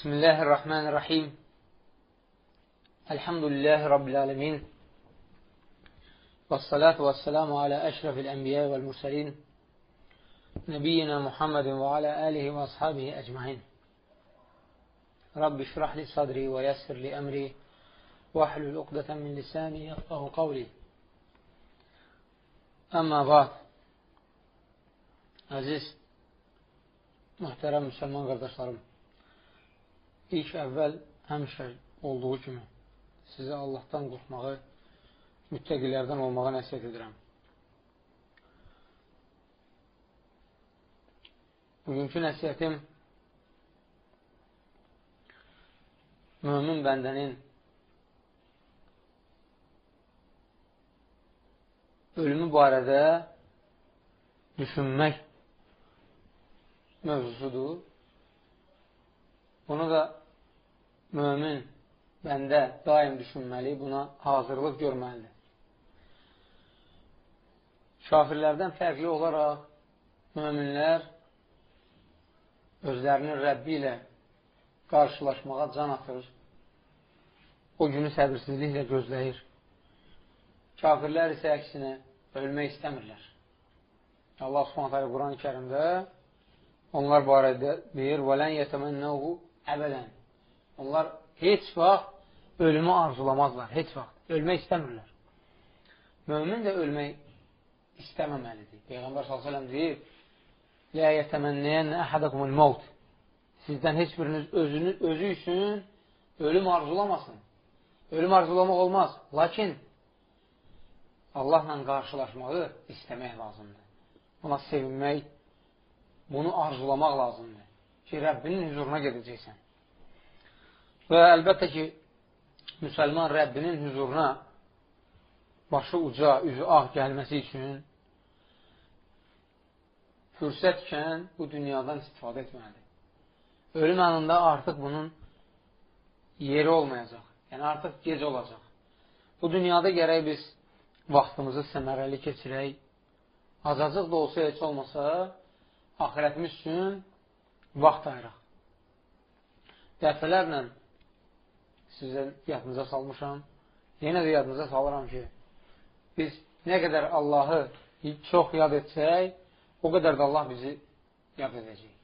بسم الله الرحمن الرحيم الحمد لله رب العالمين والصلاة والسلام على أشرف الأنبياء والمرسلين نبينا محمد وعلى آله وأصحابه أجمعين رب اشرح لي صدري ويسر لي أمري واحلل عقدة من لساني يفقه قولي أما بعد Əziz, mühtərəm müsəlman qardaşlarım, ilk əvvəl həmişə olduğu kimi sizə Allahdan qorxmağı, müttəqilərdən olmağa nəsiyyət edirəm. Bugünkü nəsiyyətim mümin bəndənin ölümü barədə düşünmək mövzusudur. Bunu da mömin bəndə daim düşünməli, buna hazırlıq görməlidir. Kafirlərdən fərqli olaraq möminlər özlərinin Rəbbi ilə qarşılaşmağa can atır. O günü səbirsizliklə gözləyir. Kafirlər isə əksinə ölmək istəmirlər. Allah Subhanahu Quran-Kərimdə onlar barədə deyir: "Vələn yetəmənnəhu əbədən." Onlar heç vaxt ölümü arzulamazlar, heç vaxt. Ölmək istəmirlər. Mömin də ölmək istəməməlidir. Peyğəmbər s.ə.v deyir, Lə yətəmənnəyən əhədəkumul mavt. Sizdən heç biriniz özünü, özü üçün ölüm arzulamasın. Ölüm arzulamaq olmaz. Lakin Allahla qarşılaşmağı istəmək lazımdır. Ona sevinmək, bunu arzulamaq lazımdır ki, Rəbbinin hüzuruna gedəcəksən. Və əlbəttə ki, müsəlman Rəbbinin hüzuruna başı uca, üzü ağ gəlməsi üçün fürsətkən bu dünyadan istifadə etməlidir. Ölüm anında artıq bunun yeri olmayacaq. Yəni, artıq gec olacaq. Bu dünyada gərək biz vaxtımızı səmərəli keçirək, azacıq da olsa heç olmasa, axirətimiz üçün vaxt ayıraq. Dəfələrlə sizə yadınıza salmışam, yenə də yadınıza salıram ki, biz nə qədər Allahı çox yad etsək, o qədər də Allah bizi yad edəcək.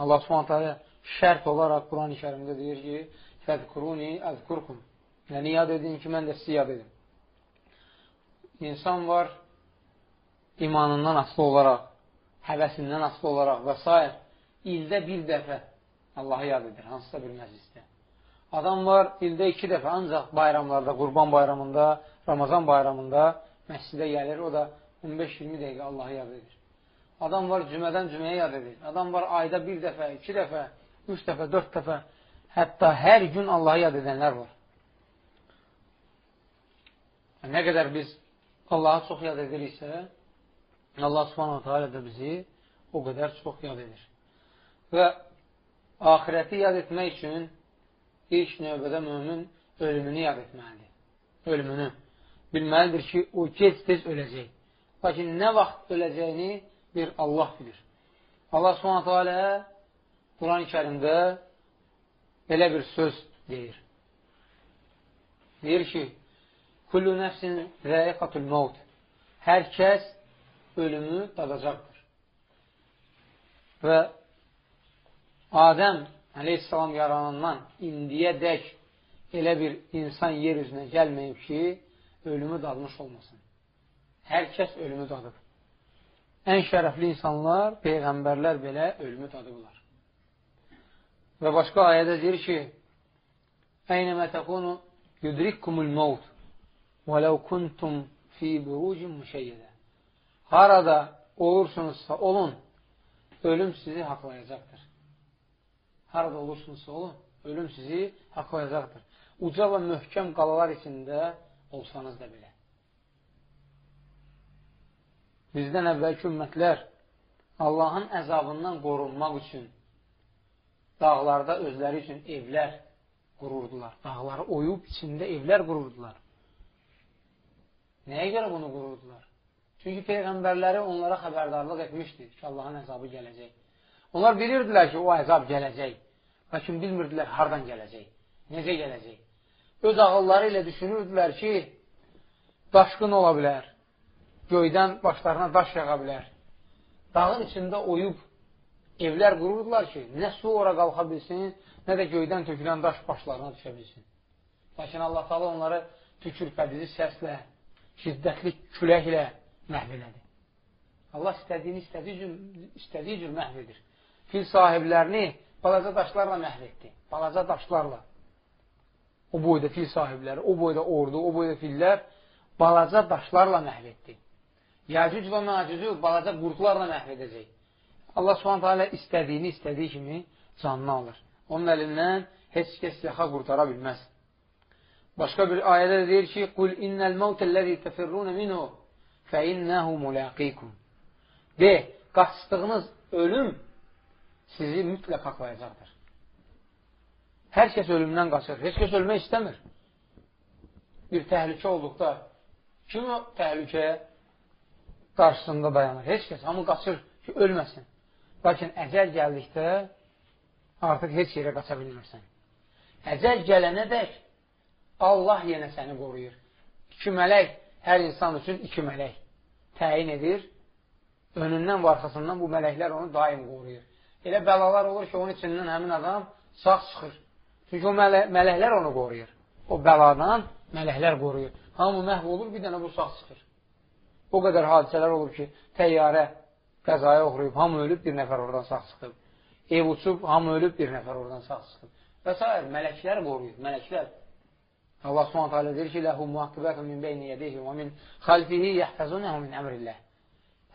Allah alə şərt olaraq Quran-ı kərimdə deyir ki, fədkuruni əzkurkum. Yəni, yad edin ki, mən də sizi yad edim. İnsan var, imanından asılı olaraq, həvəsindən asılı olaraq və s. ildə bir dəfə Allahı yad edir, hansısa bir məclisdə. Adam var, ildə iki dəfə ancaq bayramlarda, qurban bayramında, Ramazan bayramında məscidə gəlir, o da 15-20 dəqiqə Allahı yad edir. Adam var, cümədən cüməyə yad edir. Adam var, ayda bir dəfə, iki dəfə, üç dəfə, dörd dəfə, hətta hər gün Allahı yad edənlər var. Nə qədər biz Allahı çox yad ediriksə, Allah subhanahu teala da bizi o qədər çox yad edir. Və ahirəti yad etmək üçün ilk növbədə mümin ölümünü yad etməlidir. Ölümünü. Bilməlidir ki, o gec-tez öləcək. Lakin nə vaxt öləcəyini bir Allah bilir. Allah subhanətə alə Quran-ı kərimdə belə bir söz deyir. Deyir ki, Kullu nəfsin rəiqatul mavt. Hər kəs ölümü dadacaqdır. Və Adəm əleyhissalam yaranandan indiyə dək elə bir insan yer üzünə gəlməyib ki, ölümü dadmış olmasın. Hər kəs ölümü dadıb. Ən şərəfli insanlar, peyğəmbərlər belə ölümü dadıblar. Və başqa ayədə deyir ki, Əynəmə təqunu yudrikkumul mavt və ləv kuntum fi burucin müşəyyidə harada olursunuzsa olun, ölüm sizi haqlayacaqdır. Harada olursunuzsa olun, ölüm sizi haqlayacaqdır. Uca və möhkəm qalalar içində olsanız da belə. Bizdən əvvəlki ümmətlər Allahın əzabından qorunmaq üçün dağlarda özləri üçün evlər qururdular. Dağları oyub içində evlər qururdular. Nəyə görə bunu qururdular? Çünki Peyğəmbərləri onlara xəbərdarlıq etmişdi ki, Allahın əzabı gələcək. Onlar bilirdilər ki, o əzab gələcək. Lakin bilmirdilər hardan gələcək, necə gələcək. Öz ağılları ilə düşünürdülər ki, daşqın ola bilər, göydən başlarına daş yağa bilər. Dağın içində oyub evlər qururdular ki, nə su ora qalxa bilsin, nə də göydən tökülən daş başlarına düşə bilsin. Lakin Allah taala onları tükürpədici səslə, şiddətli küləklə məhv elədi. Allah istədiyini istədiyi cür, istədiyi cür məhv edir. Fil sahiblərini balaca daşlarla məhv etdi. Balaca daşlarla. O boyda fil sahibləri, o boyda ordu, o boyda fillər balaca daşlarla məhv etdi. Yəcüc və məcücü balaca qurtlarla məhv edəcək. Allah subhanətə alə istədiyini istədiyi kimi canını alır. Onun əlindən heç kəs yaxa qurtara bilməz. Başqa bir ayədə də deyir ki, Qul innəl məvtəlləzi təfirrunə minhu fə innəhu müləqikum. De, qaçdığınız ölüm sizi mütləq haqlayacaqdır. Hər kəs ölümdən qaçır. Heç kəs ölmək istəmir. Bir təhlükə olduqda kim o təhlükəyə qarşısında dayanır? Heç kəs. Hamı qaçır ki, ölməsin. Lakin əcəl gəldikdə artıq heç yerə qaça bilmirsən. Əcəl gələnə dək Allah yenə səni qoruyur. İki mələk hər insan üçün iki mələk təyin edir. Önündən və arxasından bu mələklər onu daim qoruyur. Elə bəlalar olur ki, onun içindən həmin adam sağ çıxır. Çünki o mələ mələklər onu qoruyur. O bəladan mələklər qoruyur. Hamı məhv olur, bir dənə bu sağ çıxır. O qədər hadisələr olur ki, təyyarə qəzaya uğrayıb, hamı ölüb, bir nəfər oradan sağ çıxıb. Ev uçub, hamı ölüb, bir nəfər oradan sağ çıxıb. Və s. mələklər qoruyur, mələklər. Allah hələ deyir ki, Ləhu muhaqqibətun min beyni yədeyhi və min xalfihi yəhfəzunəhu min əmrilləh.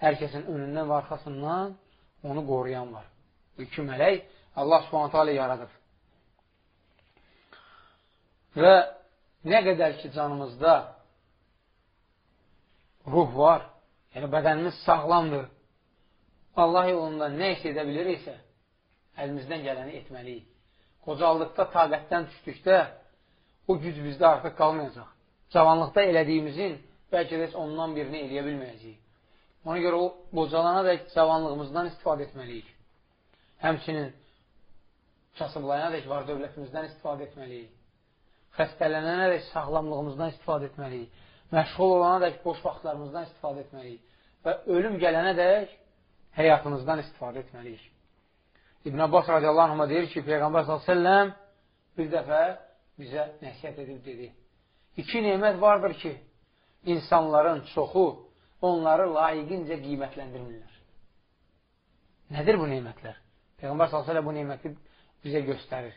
Hər kəsin önündən və arxasından onu qoruyan var. İki mələk Allah subhanət hələ yaradıb. Və nə qədər ki, canımızda ruh var, yəni bədənimiz sağlamdır, Allah yolunda nə iş edə biliriksə, əlimizdən gələni etməliyik. Qocallıqda, taqətdən düşdükdə o güc bizdə artıq qalmayacaq. Cavanlıqda elədiyimizin bəlkə də ondan birini eləyə bilməyəcəyik. Ona görə o qocalana dək cavanlığımızdan istifadə etməliyik. Həmçinin kasıblayana dək var dövlətimizdən istifadə etməliyik. Xəstələnənə dək sağlamlığımızdan istifadə etməliyik. Məşğul olana dək boş vaxtlarımızdan istifadə etməliyik. Və ölüm gələnə dək həyatımızdan istifadə etməliyik. İbn Abbas radiyallahu anhuma deyir ki, Peyğəmbər s.ə.v bir dəfə bizə nəsiyyət edib dedi. İki nemət vardır ki, insanların çoxu onları layiqincə qiymətləndirmirlər. Nədir bu nemətlər? Peyğəmbər s.ə.v bu neməti bizə göstərir.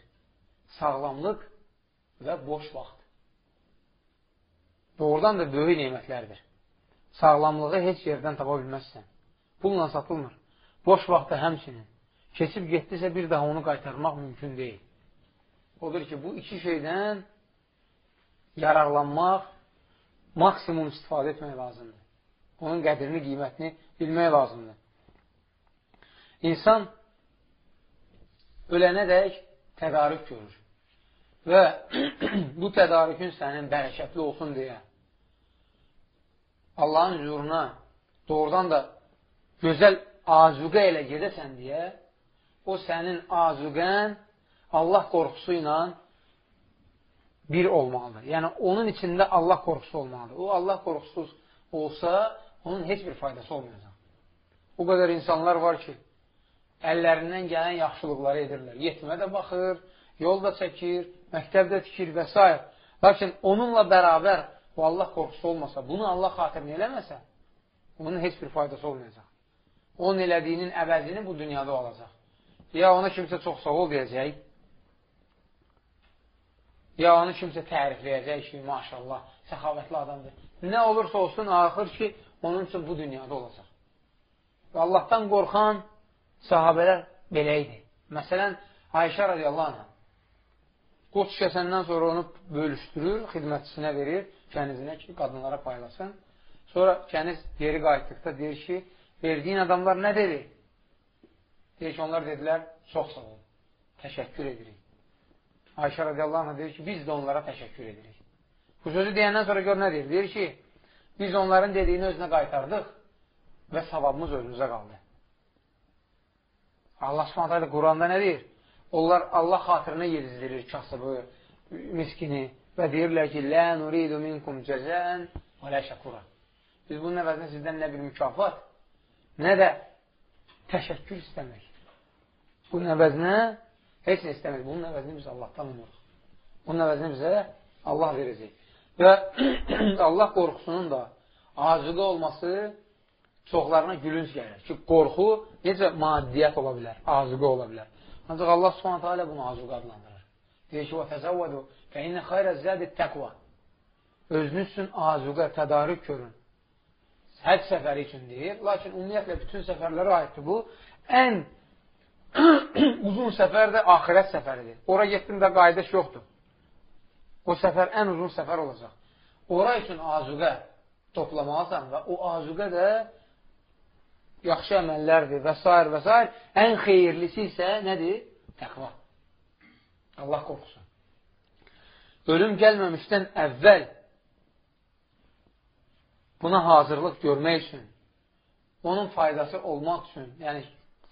Sağlamlıq və boş vaxt. Doğrudan da böyük nemətlərdir. Sağlamlığı heç yerdən tapa bilməzsən. Pulla satılmır. Boş vaxtda həmçinin. Keçib getdisə bir daha onu qaytarmaq mümkün deyil. Odur ki, bu iki şeydən yararlanmaq, maksimum istifadə etmək lazımdır. Onun qədrini, qiymətini bilmək lazımdır. İnsan ölənə dək tədarük görür. Və bu tədarükün sənin bərəkətli olsun deyə Allahın hüzuruna doğrudan da gözəl azuqə ilə gedəsən deyə, o sənin azuqən Allah qorxusu ilə bir olmalıdır. Yəni, onun içində Allah qorxusu olmalıdır. O, Allah qorxusuz olsa, onun heç bir faydası olmayacaq. O qədər insanlar var ki, əllərindən gələn yaxşılıqları edirlər. Yetimə də baxır, yol da çəkir, məktəbdə tikir və s. Lakin onunla bərabər o Allah qorxusu olmasa, bunu Allah xatirini eləməsə, onun heç bir faydası olmayacaq onun elədiyinin əvəzini bu dünyada olacaq. Ya ona kimsə çox sağ ol deyəcək, ya onu kimsə tərifləyəcək ki, maşallah, səxavətli adamdır. Nə olursa olsun, axır ki, onun üçün bu dünyada olacaq. Və Allahdan qorxan sahabələr belə idi. Məsələn, Ayşə radiyallahu anh, qoç kəsəndən sonra onu bölüşdürür, xidmətçisinə verir, kənizinə ki, qadınlara paylasın. Sonra kəniz geri qayıtdıqda deyir ki, verdiyin adamlar nə dedi? Deyir ki, onlar dedilər, çox sağ olun, təşəkkür edirik. Ayşə radiyallahu anh deyir ki, biz də onlara təşəkkür edirik. Bu sözü deyəndən sonra gör nə deyir? Deyir ki, biz onların dediyini özünə qaytardıq və savabımız özümüzə qaldı. Allah subhanətə Quranda nə deyir? onlar Allah xatirinə yedizdirir kasıbı, miskini və deyirlər ki, Lə nuridu minkum cəzən və lə şəkura. Biz bunun əvəzində sizdən nə bir mükafat, nə də təşəkkür istəmək. Bunun əvəzinə heç nə istəmək. Bunun əvəzində biz Allahdan umuruq. Bunun əvəzində bizə Allah verəcək. Və Allah qorxusunun da azuqə olması çoxlarına gülünc gəlir ki, qorxu Necə maddiyyət ola bilər, azıqı ola bilər. Ancaq Allah subhanətə alə bunu azıqı adlandırır. Deyir ki, və təzəvvədu fə inə xayrə zədid təqva. Özünüz üçün azıqə, tədarük görün. Həc səfəri üçün deyir. Lakin ümumiyyətlə bütün səfərlərə aiddir bu. Ən uzun səfər də axirət səfəridir. Ora getdim də qayıdış yoxdur. O səfər ən uzun səfər olacaq. Ora üçün azüqə toplamalısan və o azüqə də yaxşı əməllərdir və s. və s. Ən xeyirlisi isə nədir? Təqva. Allah qorxusu. Ölüm gəlməmişdən əvvəl buna hazırlıq görmək üçün, onun faydası olmaq üçün, yəni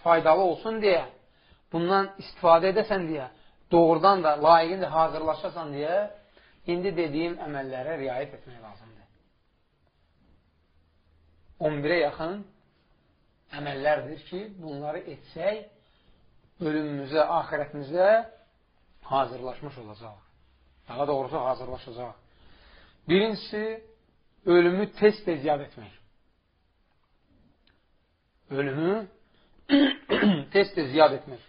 faydalı olsun deyə, bundan istifadə edəsən deyə, doğrudan da layiqincə hazırlaşasan deyə, indi dediyim əməllərə riayət etmək lazımdır. 11-ə yaxın əməllərdir ki, bunları etsək, ölümümüzə, ahirətimizə hazırlaşmış olacaq. Daha doğrusu hazırlaşacaq. Birincisi, ölümü tez-tez yad etmək. Ölümü tez-tez yad etmək.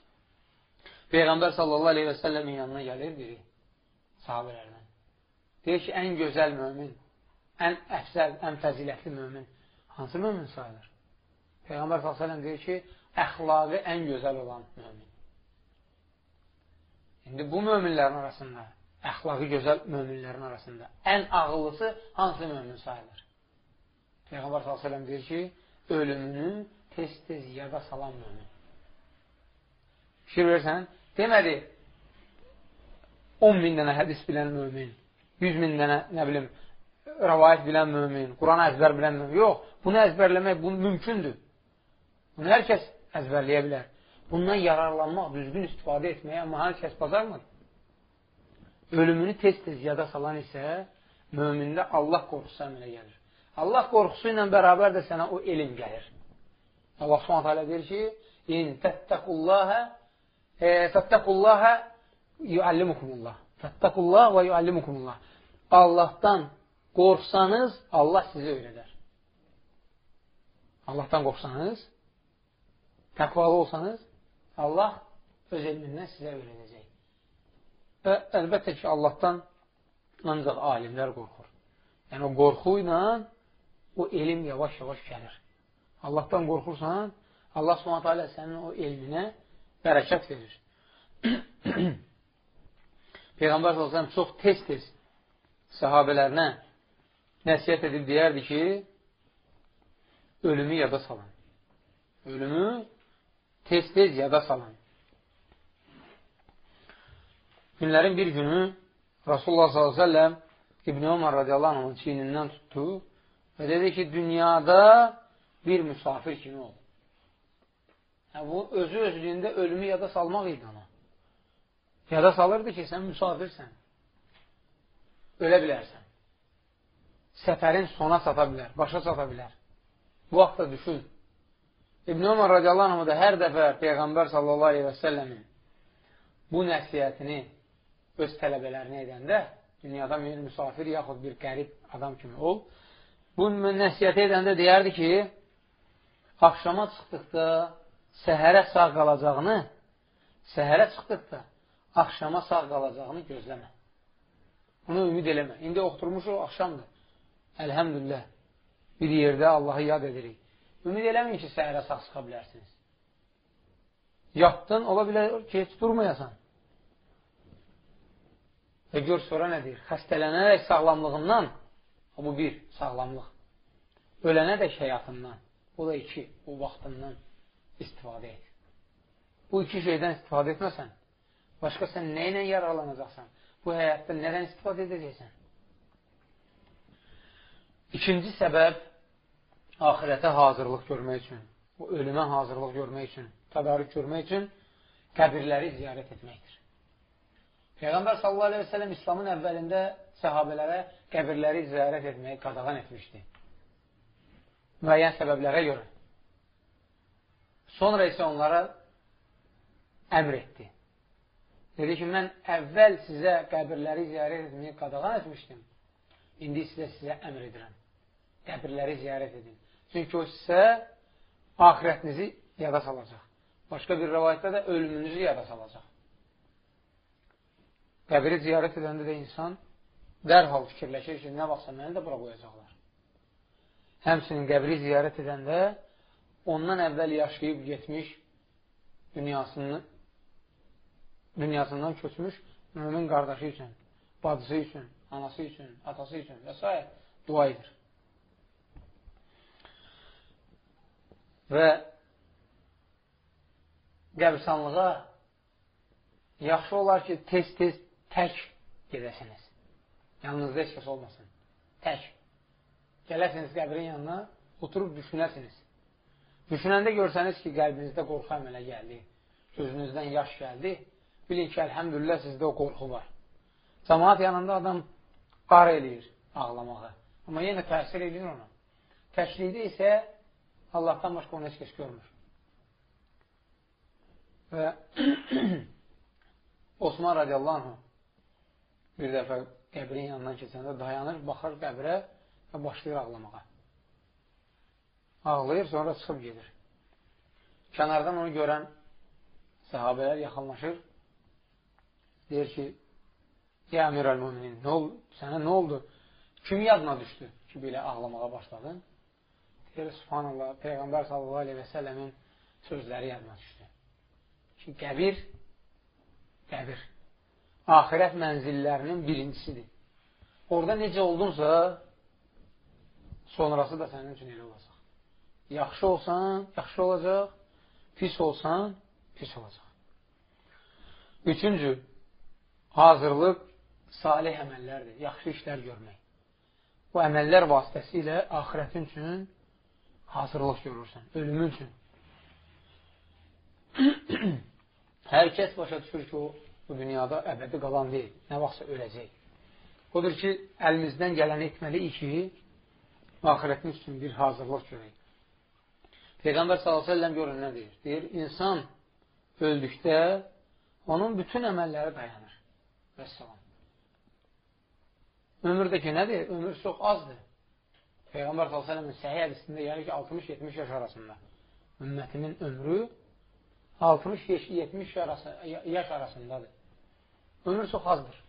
Peyğəmbər sallallahu aleyhi və səlləmin yanına gəlir biri sahabələrdən. Deyir ki, ən gözəl mömin, ən əfsəl, ən fəzilətli mömin hansı mömin sayılır? Peyğəmbər s.ə.v deyir ki, əxlaqı ən gözəl olan mömin. İndi bu möminlərin arasında, əxlaqı gözəl möminlərin arasında ən ağıllısı hansı mömin sayılır? Peyğəmbər s.ə.v deyir ki, ölümünü tez-tez yada salan mömin. Fikir versən, demədi 10 min dənə hədis bilən mömin, 100 min dənə, nə bilim, rəvayət bilən mömin, Quran əzbər bilən mömin. Yox, bunu əzbərləmək bu mümkündür. Bunu hər kəs əzbərləyə bilər. Bundan yararlanmaq, düzgün istifadə etməyə, amma hər kəs bacarmır. Ölümünü tez-tez yada salan isə mömində Allah qorxusu əmələ gəlir. Allah qorxusu ilə bərabər də sənə o elm gəlir. Allah subhanət hələ deyir ki, İn təttəqullahə e, fəttəqullahə yuallimukumullah. Fəttəqullah və yuallimukumullah. Allahdan qorxsanız, Allah sizi öyrədər. Allahdan qorxsanız, təqvalı olsanız, Allah öz elmindən sizə öyrənəcək. Və əlbəttə ki, Allahdan ancaq alimlər qorxur. Yəni, o qorxu ilə o elm yavaş-yavaş gəlir. Allahdan qorxursan, Allah subhanətə alə sənin o elminə bərəkət verir. Peyğəmbər s.ə.v çox tez-tez səhabələrinə nəsiyyət edib deyərdi ki, ölümü yada salın. Ölümü tez-tez yada salın. Günlərin bir günü Rasulullah s.ə.v İbn Ömər radiyallahu anhın çiynindən tutdu və dedi ki, dünyada bir müsafir kimi ol. Yəni, bu özü özlüyündə ölümü yada salmaq idi ona. Yada salırdı ki, sən müsafirsən. Ölə bilərsən. Səfərin sona çata bilər, başa çata bilər. Bu vaxtda düşün. İbn Ömər radiyallahu anh da hər dəfə Peyğəmbər sallallahu aleyhi və səlləmin bu nəsiyyətini öz tələbələrinə edəndə, dünyada bir müsafir yaxud bir qərib adam kimi ol, bu nəsiyyəti edəndə deyərdi ki, axşama çıxdıqda səhərə sağ qalacağını, səhərə çıxdıqda axşama sağ qalacağını gözləmə. Bunu ümid eləmə. İndi oxturmuşuq, axşamdır. Əlhəmdülillah. Bir yerdə Allahı yad edirik. Ümid eləməyin ki, səhərə sağ çıxa bilərsiniz. Yatdın, ola bilər ki, heç durmayasan. Və gör sonra nə deyir? Xəstələnərək sağlamlığından, bu bir, sağlamlıq. Ölənədək həyatından, bu da iki, bu vaxtından istifadə et. Bu iki şeydən istifadə etməsən, başqa sən nə ilə yararlanacaqsan? Bu həyatda nədən istifadə edəcəksən? İkinci səbəb axirətə hazırlıq görmək üçün, bu ölümə hazırlıq görmək üçün, tədarük görmək üçün qəbirləri ziyarət etməkdir. Peyğəmbər sallallahu aleyhi və sələm İslamın əvvəlində səhabələrə qəbirləri ziyarət etməyi qadağan etmişdi. Müəyyən səbəblərə görə. Sonra isə onlara əmr etdi. Dedi ki, mən əvvəl sizə qəbirləri ziyarət etməyi qadağan etmişdim. İndi sizə sizə əmr edirəm. Qəbirləri ziyarət edin. Çünki o sizə ahirətinizi yada salacaq. Başqa bir rəvayətdə də ölümünüzü yada salacaq. Qəbiri ziyarət edəndə də insan dərhal fikirləşir ki, nə vaxtsa məni də bura qoyacaqlar. Həmsinin qəbri ziyarət edəndə ondan əvvəl yaşayıb getmiş dünyasını dünyasından köçmüş mümin qardaşı üçün, bacısı üçün, anası üçün, atası üçün və s. dua edir. Və qəbristanlığa yaxşı olar ki, tez-tez tək gedəsiniz. Yanınızda heç kəs olmasın. Tək. Gələsiniz qəbrin yanına, oturub düşünəsiniz. Düşünəndə görsəniz ki, qəlbinizdə qorxu əmələ gəldi, gözünüzdən yaş gəldi, bilin ki, əlhəmdülillah sizdə o qorxu var. Cəmaat yanında adam qar eləyir ağlamağı. Amma yenə təsir edir ona. Təklikdə isə Allahdan başqa onu heç kəs görmür. Və Osman radiyallahu bir dəfə qəbrin yanından keçəndə dayanır, baxır qəbrə və başlayır ağlamağa. Ağlayır, sonra çıxıb gedir. Kənardan onu görən səhabələr yaxınlaşır. Deyir ki, Ya əmir əl-müminin? Sənə nə oldu? Kim yadına düşdü ki, belə ağlamağa başladın? Deyir, subhanallah, Peyğəmbər sallallahu aleyhi və sələmin sözləri yadına düşdü ki, qəbir, qəbir axirət mənzillərinin birincisidir. Orada necə oldunsa, sonrası da sənin üçün elə olacaq. Yaxşı olsan, yaxşı olacaq, pis olsan, pis olacaq. Üçüncü, hazırlıq salih əməllərdir, yaxşı işlər görmək. Bu əməllər vasitəsilə axirətin üçün hazırlıq görürsən, ölümün üçün. Hər kəs başa düşür ki, o bu dünyada əbədi qalan deyil, nə vaxtsa öləcək. Odur ki, əlimizdən gələni etməliyik ki, ahirətin üçün bir hazırlıq görək. Peyğəmbər s.ə.v görün nə deyir? Deyir, insan öldükdə onun bütün əməlləri dayanır. Vəssalam. Ömürdəki nədir? Ömür çox azdır. Peyğəmbər s.ə.v-in səhiyyə hədisində gəlir ki, 60-70 yaş arasında ümmətimin ömrü 60-70 arası, yaş arasındadır. Ömür çox azdır.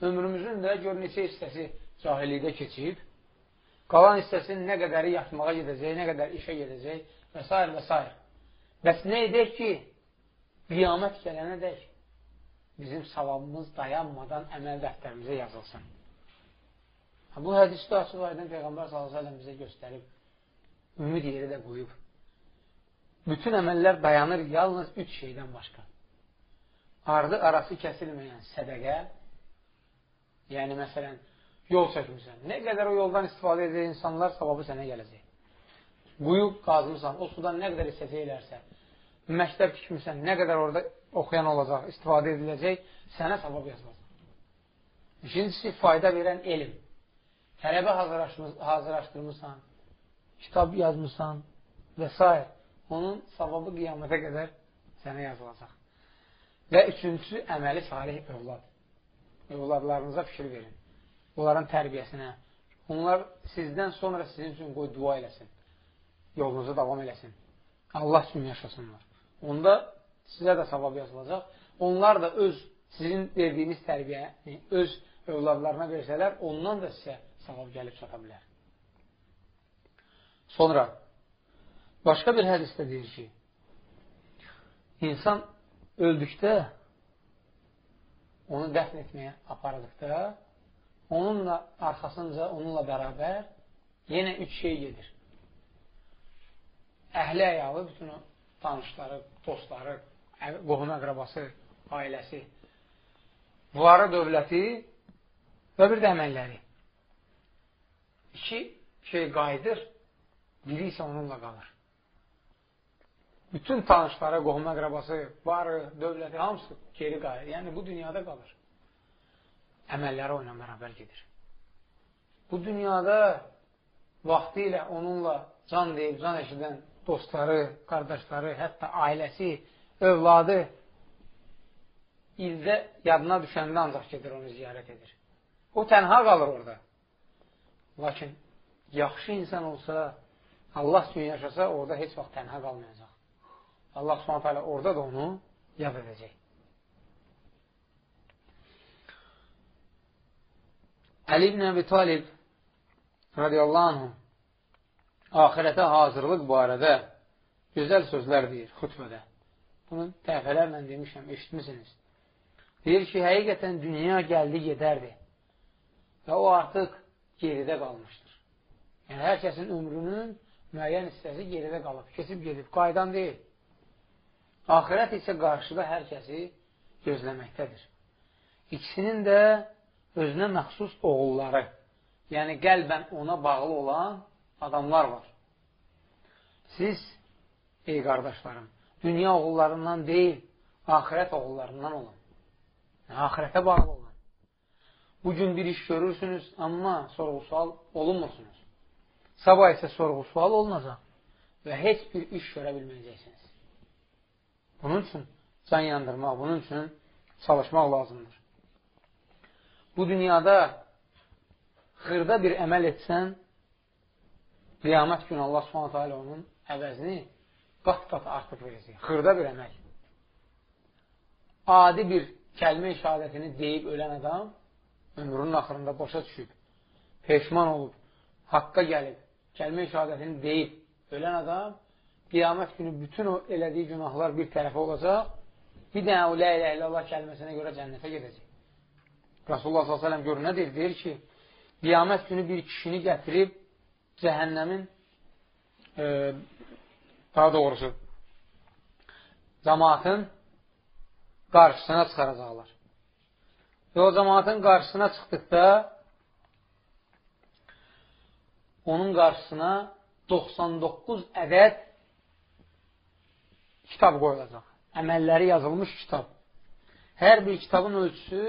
Ömrümüzün də gör neçə hissəsi cahillikdə keçib, qalan hissəsinin nə qədəri yatmağa gedəcək, nə qədər işə gedəcək və s. və s. Bəs nə edək ki, qiyamət gələnə dək bizim savabımız dayanmadan əməl dəftərimizə yazılsın. Bu hədisdə açıq aydın Peyğəmbər s.ə.v bizə göstərib, ümid yeri də qoyub bütün əməllər dayanır yalnız üç şeydən başqa. Ardı arası kəsilməyən sədəqə, yəni məsələn, yol çəkmirsən. Nə qədər o yoldan istifadə edəcək insanlar, savabı sənə gələcək. Quyu qazmısan, o sudan nə qədər istəsə elərsə, məktəb tikmirsən, nə qədər orada oxuyan olacaq, istifadə ediləcək, sənə savab yazılacaq. İkincisi, fayda verən elm. Tələbə hazırlaşdırmısan, kitab yazmısan və s onun savabı qiyamətə qədər sənə yazılacaq. Və üçüncüsü, əməli salih övlad. Övladlarınıza fikir verin. Onların tərbiyəsinə. Onlar sizdən sonra sizin üçün qoy dua eləsin. Yolunuzu davam eləsin. Allah üçün yaşasınlar. Onda sizə də savab yazılacaq. Onlar da öz sizin verdiyiniz tərbiyəni öz övladlarına versələr, ondan da sizə savab gəlib çata bilər. Sonra Başqa bir hədisdə deyir ki, insan öldükdə, onu dəfn etməyə apardıqda, onunla arxasınca, onunla bərabər yenə üç şey gedir. Əhli əyalı, bütün tanışları, dostları, qohum əqrabası, ailəsi, varı dövləti və bir də əməlləri. İki şey qayıdır, biri isə onunla qalır. bütün tanışları, qohum əqrabası, varı, dövləti, hamısı geri qayır. Yəni, bu dünyada qalır. Əməlləri onunla bərabər gedir. Bu dünyada vaxtı ilə onunla can deyib, can eşidən dostları, qardaşları, hətta ailəsi, övladı ildə yadına düşəndə ancaq gedir, onu ziyarət edir. O tənha qalır orada. Lakin yaxşı insan olsa, Allah üçün yaşasa, orada heç vaxt tənha qalmayacaq. Allah subhanət hələ orada da onu yad edəcək. Əli ibn Əbi Talib radiyallahu anh ahirətə hazırlıq barədə gözəl sözlər deyir xütbədə. Bunu dəfələrlə demişəm, eşitmişsiniz. Deyir ki, həqiqətən dünya gəldi, gedərdi və o artıq geridə qalmışdır. Yəni, hər kəsin ömrünün müəyyən hissəsi geridə qalıb, keçib gedib, qaydan deyil. Ahirət isə qarşıda hər kəsi gözləməkdədir. İkisinin də özünə məxsus oğulları, yəni qəlbən ona bağlı olan adamlar var. Siz, ey qardaşlarım, dünya oğullarından deyil, ahirət oğullarından olun. Ahirətə bağlı olun. Bugün bir iş görürsünüz, amma sorğu-sual olunmursunuz. Sabah isə sorğu-sual olunacaq və heç bir iş görə bilməyəcəksiniz. Bunun üçün can yandırmaq, bunun üçün çalışmaq lazımdır. Bu dünyada xırda bir əməl etsən, qiyamət günü Allah alə onun əvəzini qat-qat artıq verəcək. Xırda bir əməl. Adi bir kəlmə işadətini deyib ölən adam ömrünün axırında boşa düşüb, peşman olub, haqqa gəlib, kəlmə işadətini deyib ölən adam qiyamət günü bütün o elədiyi günahlar bir tərəfə olacaq, bir dənə o lə ilə illallah kəlməsinə görə cənnətə gedəcək. Rasulullah s.ə.v gör nə deyir? Deyir ki, qiyamət günü bir kişini gətirib cəhənnəmin e, daha doğrusu cəmaatın qarşısına çıxaracaqlar. Və o cəmaatın qarşısına çıxdıqda onun qarşısına 99 ədəd kitab qoyulacaq. Əməlləri yazılmış kitab. Hər bir kitabın ölçüsü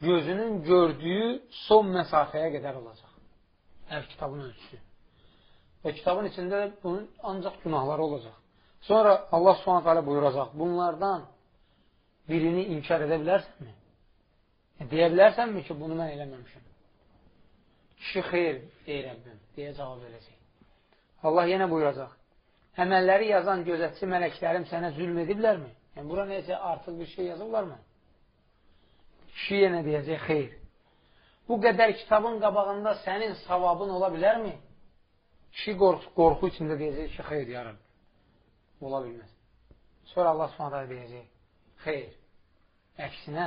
gözünün gördüyü son məsafəyə qədər olacaq. Hər kitabın ölçüsü. Və kitabın içində bunun ancaq günahları olacaq. Sonra Allah subhanət hələ buyuracaq, bunlardan birini inkar edə bilərsənmi? E, deyə bilərsənmi ki, bunu mən eləməmişim? Kişi xeyr, ey Rəbbim, deyə cavab verəcək. Allah yenə buyuracaq, əməlləri yazan gözətçi mələklərim sənə zülm ediblərmi? Yəni, bura neyəcə artıq bir şey yazıblarmı? Kişi yenə deyəcək, xeyr. Bu qədər kitabın qabağında sənin savabın ola bilərmi? Kişi qorxu, qorxu içində deyəcək ki, xeyr, yarın. Ola bilməz. Sonra Allah s.ə. deyəcək, xeyr. Əksinə,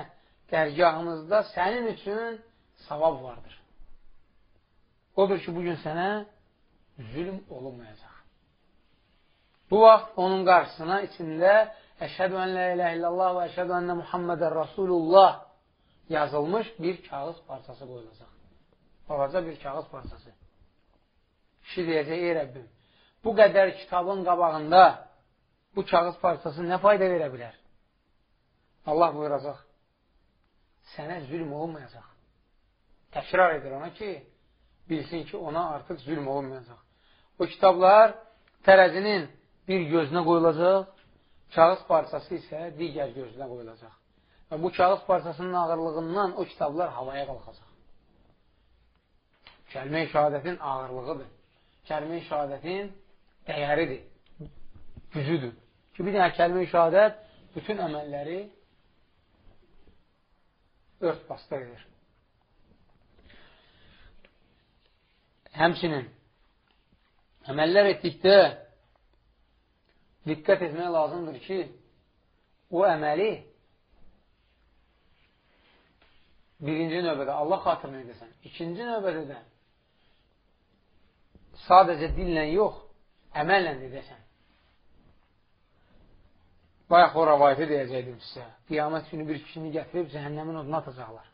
dərgahımızda sənin üçün savab vardır. Odur ki, bugün sənə zülm olunmayacaq. Bu vaxt onun qarşısına içində Əşhədü ən la ilə illallah və əşhədü ənə Muhammedən Rasulullah yazılmış bir kağız parçası qoyulacaq. Balaca bir kağız parçası. Kişi deyəcək, ey Rəbbim, bu qədər kitabın qabağında bu kağız parçası nə fayda verə bilər? Allah buyuracaq, sənə zülm olmayacaq. Təkrar edir ona ki, bilsin ki, ona artıq zülm olmayacaq. O kitablar tərəzinin bir gözünə qoyulacaq, kağız parçası isə digər gözünə qoyulacaq. Və bu kağız parçasının ağırlığından o kitablar havaya qalxacaq. Kəlmə-i şəhadətin ağırlığıdır. Kəlmə-i şəhadətin dəyəridir, gücüdür. Ki, bir dənə kəlmə-i şəhadət bütün əməlləri ört bastı edir. Həmçinin əməllər etdikdə diqqət etmək lazımdır ki, o əməli birinci növbədə Allah xatırını edəsən, ikinci növbədə də sadəcə dillə yox, əməllə edəsən. Bayaq o rəvayəti deyəcəkdim sizə. Qiyamət günü bir kişini gətirib cəhənnəmin oduna atacaqlar.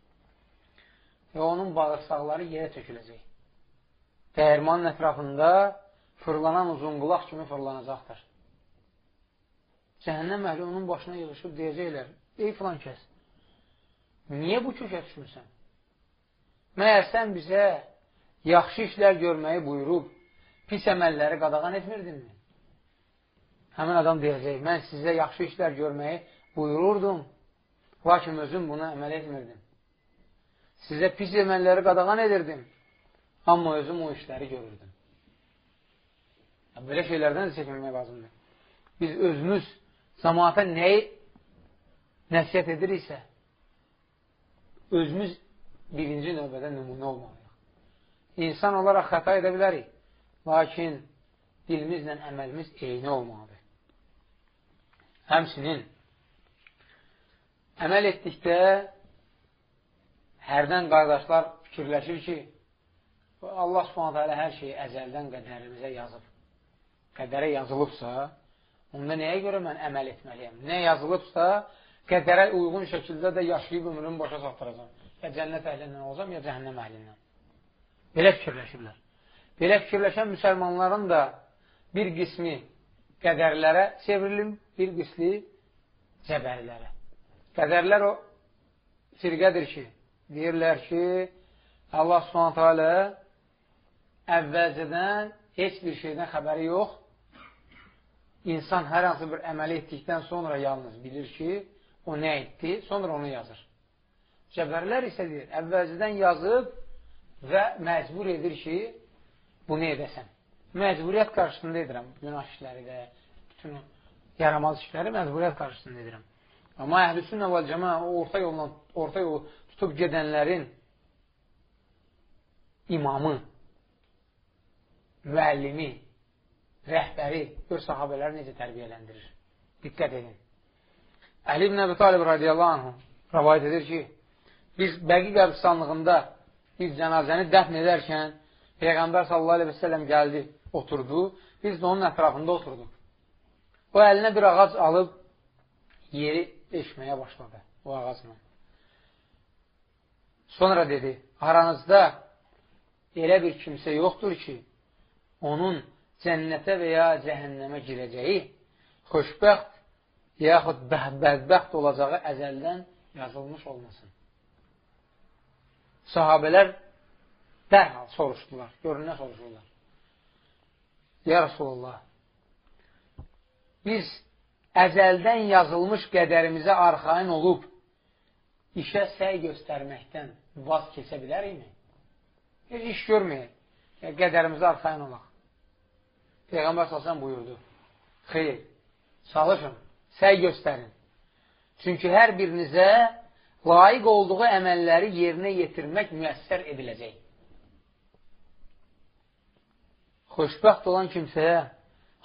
Və onun bağırsaqları yerə töküləcək dəyirmanın ətrafında fırlanan uzunqulaq kimi fırlanacaqdır. cəhənnəm əhli onun başına yığışıb deyəcəklər, ey filan kəs, niyə bu kökə düşmüsən? Məyər sən bizə yaxşı işlər görməyi buyurub, pis əməlləri qadağan etmirdinmi? Həmin adam deyəcək, mən sizə yaxşı işlər görməyi buyururdum, lakin özüm buna əməl etmirdim. Sizə pis əməlləri qadağan edirdim, amma özüm o işləri görürdüm. Belə şeylərdən də çəkinmək lazımdır. Biz özümüz cəmaata nəyi nəsiyyət ediriksə, özümüz birinci növbədə nümunə olmalıyıq. İnsan olaraq xəta edə bilərik, lakin dilimizlə əməlimiz eyni olmalıdır. Həmsinin əməl etdikdə hərdən qardaşlar fikirləşir ki, Allah subhanətə alə hər şeyi əzəldən qədərimizə yazıb. Qədərə yazılıbsa, onda nəyə görə mən əməl etməliyəm? Nə yazılıbsa, qədərə uyğun şəkildə də yaşayıb ömrümü başa çatdıracam. Ya cənnət əhlindən olacam, ya cəhənnəm əhlindən. Belə fikirləşirlər. Belə fikirləşən müsəlmanların da bir qismi qədərlərə çevrilim, bir qismi cəbərlərə. Qədərlər o firqədir ki, deyirlər ki, Allah subhanətə alə əvvəlcədən heç bir şeydən xəbəri yox. İnsan hər hansı bir əməli etdikdən sonra yalnız bilir ki, o nə etdi, sonra onu yazır. Cəbərlər isə deyir, əvvəlcədən yazıb və məcbur edir ki, bunu edəsən. Məcburiyyət qarşısında edirəm. Günah işləri də, bütün yaramaz işləri məcburiyyət qarşısında edirəm. Amma əhlüsünnə və cəmə orta yolla orta yolu tutub gedənlərin imamı, müəllimi, rəhbəri, gör sahabələri necə tərbiyələndirir. Diqqət edin. Əli ibn Əbi Talib radiyallahu anh rəvayət edir ki, biz Bəqi qəbristanlığında biz cənazəni dəfn edərkən Peyğəmbər sallallahu aleyhi və səlləm gəldi, oturdu, biz də onun ətrafında oturduq. O əlinə bir ağac alıb yeri eşməyə başladı o ağacla. Sonra dedi, aranızda elə bir kimsə yoxdur ki, onun cənnətə və ya cəhənnəmə girəcəyi xoşbəxt yaxud bədbəxt olacağı əzəldən yazılmış olmasın. Sahabələr dərhal soruşdular. Görün, nə soruşurlar? Ya Rasulullah, biz əzəldən yazılmış qədərimizə arxain olub, işə səy göstərməkdən vaz keçə bilərikmi? Heç iş görməyək, qədərimizə arxain olaq. Peyğəmbər salsan buyurdu. Xeyr, çalışın, səy göstərin. Çünki hər birinizə layiq olduğu əməlləri yerinə yetirmək müəssər ediləcək. Xoşbəxt olan kimsəyə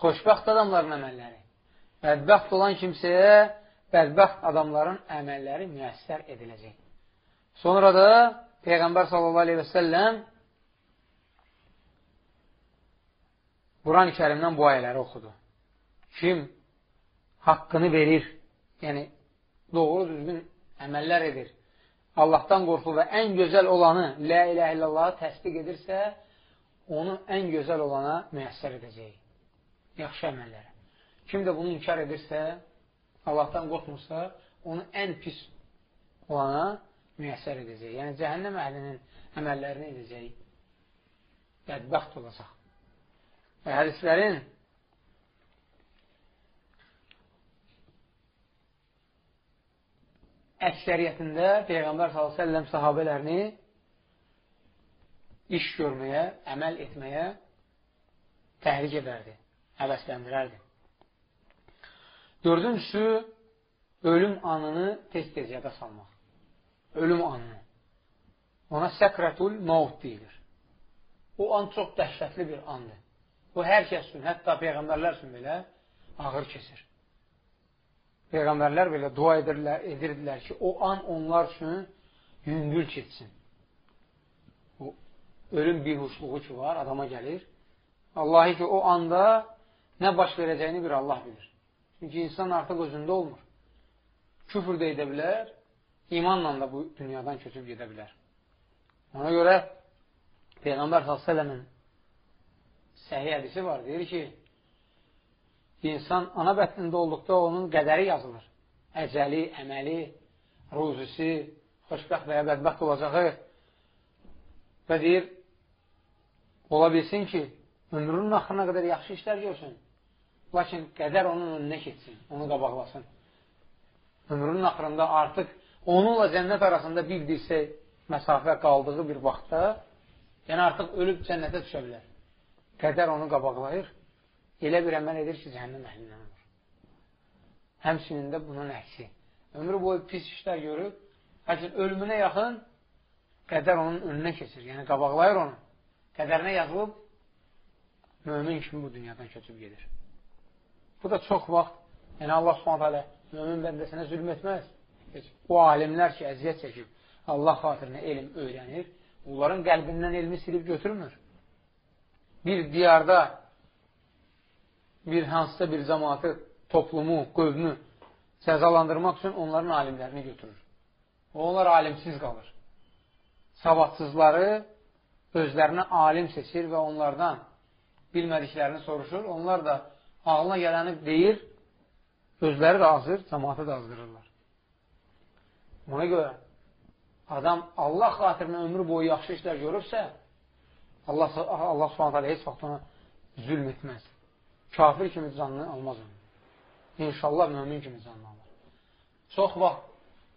xoşbəxt adamların əməlləri, bədbəxt olan kimsəyə bədbəxt adamların əməlləri müəssər ediləcək. Sonra da Peyğəmbər sallallahu aleyhi və səlləm Quran-ı kərimdən bu ayələri oxudu. Kim haqqını verir, yəni doğru düzgün əməllər edir, Allahdan qorxur və ən gözəl olanı, Lə ilə illallahı təsdiq edirsə, onu ən gözəl olana müəssər edəcək. Yaxşı əməllərə. Kim də bunu inkar edirsə, Allahdan qorxmursa, onu ən pis olana müəssər edəcək. Yəni, cəhənnəm əhlinin əməllərini edəcək. Bədbəxt olacaq hədislərin əksəriyyətində Peyğəmbər s.ə.v sahabələrini iş görməyə, əməl etməyə təhrik edərdi, həvəsləndirərdi. Dördüncüsü, ölüm anını tez-tez yada salmaq. Ölüm anını. Ona səkrətul mavud deyilir. O an çox dəhşətli bir andır. Bu hər kəs üçün, hətta Peyğəmbərlər üçün belə ağır keçir. Peyğəmbərlər belə dua edirlər, edirdilər ki, o an onlar üçün yüngül keçsin. O ölüm bihuşluğu ki var, adama gəlir. Allahi ki, o anda nə baş verəcəyini bir Allah bilir. Çünki insan artıq özündə olmur. Küfür də edə bilər, imanla da bu dünyadan köçüb gedə bilər. Ona görə Peyğəmbər s.ə.v-in səhiyyə hədisi var. Deyir ki, insan ana bətnində olduqda onun qədəri yazılır. Əcəli, əməli, ruzisi, xoşbəxt və ya bədbəxt olacağı və deyir, ola bilsin ki, ömrünün axırına qədər yaxşı işlər görsün, lakin qədər onun önünə keçsin, onu qabaqlasın. Ömrünün axırında artıq onunla cənnət arasında bir dirsə məsafə qaldığı bir vaxtda, yəni artıq ölüb cənnətə düşə bilər. Qədər onu qabaqlayır, elə bir əməl edir ki, cəhənnəm əhlindən olur. Həmçinin də bunun əksi. Ömrü boyu pis işlər görüb, lakin ölümünə yaxın qədər onun önünə keçir. Yəni, qabaqlayır onu. Qədərinə yazılıb, mömin kimi bu dünyadan köçüb gedir. Bu da çox vaxt, yəni Allah subhanət hələ mömin bəndəsinə zülm etməz. O alimlər ki, əziyyət çəkib, Allah xatirinə elm öyrənir, onların qəlbindən elmi silib götürmür. Bir diyarda bir hansısa bir cəmatı, toplumu, qövmü cəzalandırmaq üçün onların alimlərini götürür. Onlar alimsiz qalır. Savadsızları özlərinə alim seçir və onlardan bilmədiklərini soruşur. Onlar da ağlına gələni deyir, özləri də azır, cəmatı da azdırırlar. Ona görə adam Allah xatirinə ömrü boyu yaxşı işlər görürsə, Allah, Allah subhanət hələ heç vaxt ona zülm etməz. Kafir kimi canını almaz onu. İnşallah mömin kimi canını alır. Çox vaxt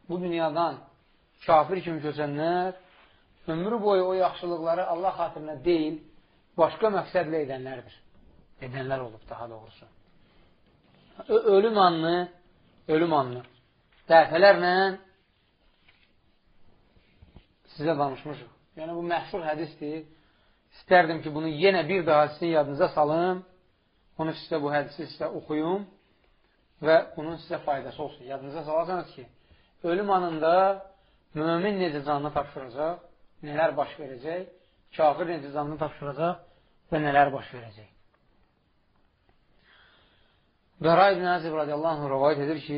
bu dünyadan kafir kimi köçənlər ömrü boyu o yaxşılıqları Allah xatirinə deyil, başqa məqsədlə edənlərdir. Edənlər olub daha doğrusu. Ölüm anını, ölüm anını dəfələrlə sizə danışmışıq. Yəni, bu məşhur hədisdir. İstərdim ki, bunu yenə bir daha sizin yadınıza salım. Onu sizə bu hədisi sizə oxuyum və bunun sizə faydası olsun. Yadınıza salarsanız ki, ölüm anında mümin necə canını tapşıracaq, nələr baş verəcək, kafir necə canını tapşıracaq və nələr baş verəcək. Bəra ibn Azib radiyallahu anh rəvayət edir ki,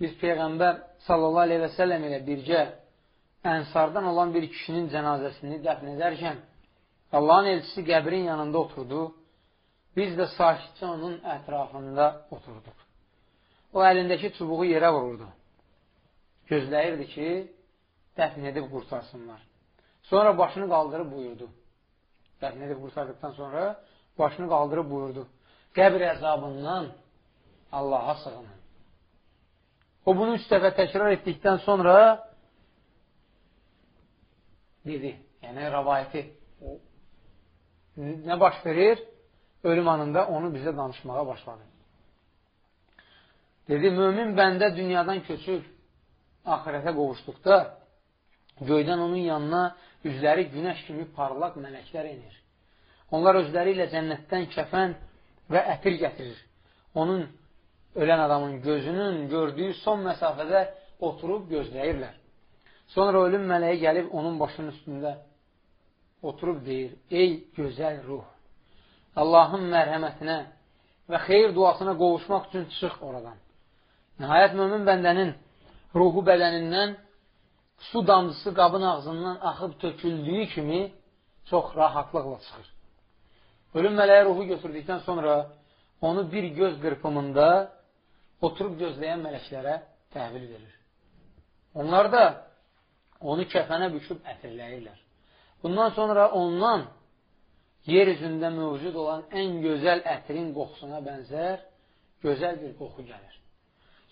biz Peyğəmbər sallallahu aleyhi və səlləm ilə birgə ənsardan olan bir kişinin cənazəsini dəfn edərkən Allahın elçisi qəbrin yanında oturdu. Biz də sakitcə onun ətrafında oturduq. O əlindəki çubuğu yerə vururdu. Gözləyirdi ki, dəfn edib qurtarsınlar. Sonra başını qaldırıb buyurdu. Dəfn edib qurtardıqdan sonra başını qaldırıb buyurdu. Qəbr əzabından Allaha sığının. O bunu üç dəfə təkrar etdikdən sonra dedi, yəni rəvayəti nə baş verir? Ölüm anında onu bizə danışmağa başladı. Dedi, mömin bəndə dünyadan köçür, axirətə qovuşduqda göydən onun yanına üzləri günəş kimi parlaq mələklər inir. Onlar özləri ilə cənnətdən kəfən və ətir gətirir. Onun ölən adamın gözünün gördüyü son məsafədə oturub gözləyirlər. Sonra ölüm mələyi gəlib onun başının üstündə oturub deyir, ey gözəl ruh, Allahın mərhəmətinə və xeyir duasına qovuşmaq üçün çıx oradan. Nəhayət mömin bəndənin ruhu bədənindən su damcısı qabın ağzından axıb töküldüyü kimi çox rahatlıqla çıxır. Ölüm mələyi ruhu götürdükdən sonra onu bir göz qırpımında oturub gözləyən mələklərə təhvil verir. Onlar da onu kəfənə büküb ətirləyirlər. Bundan sonra ondan yer üzündə mövcud olan ən gözəl ətrin qoxusuna bənzər gözəl bir qoxu gəlir.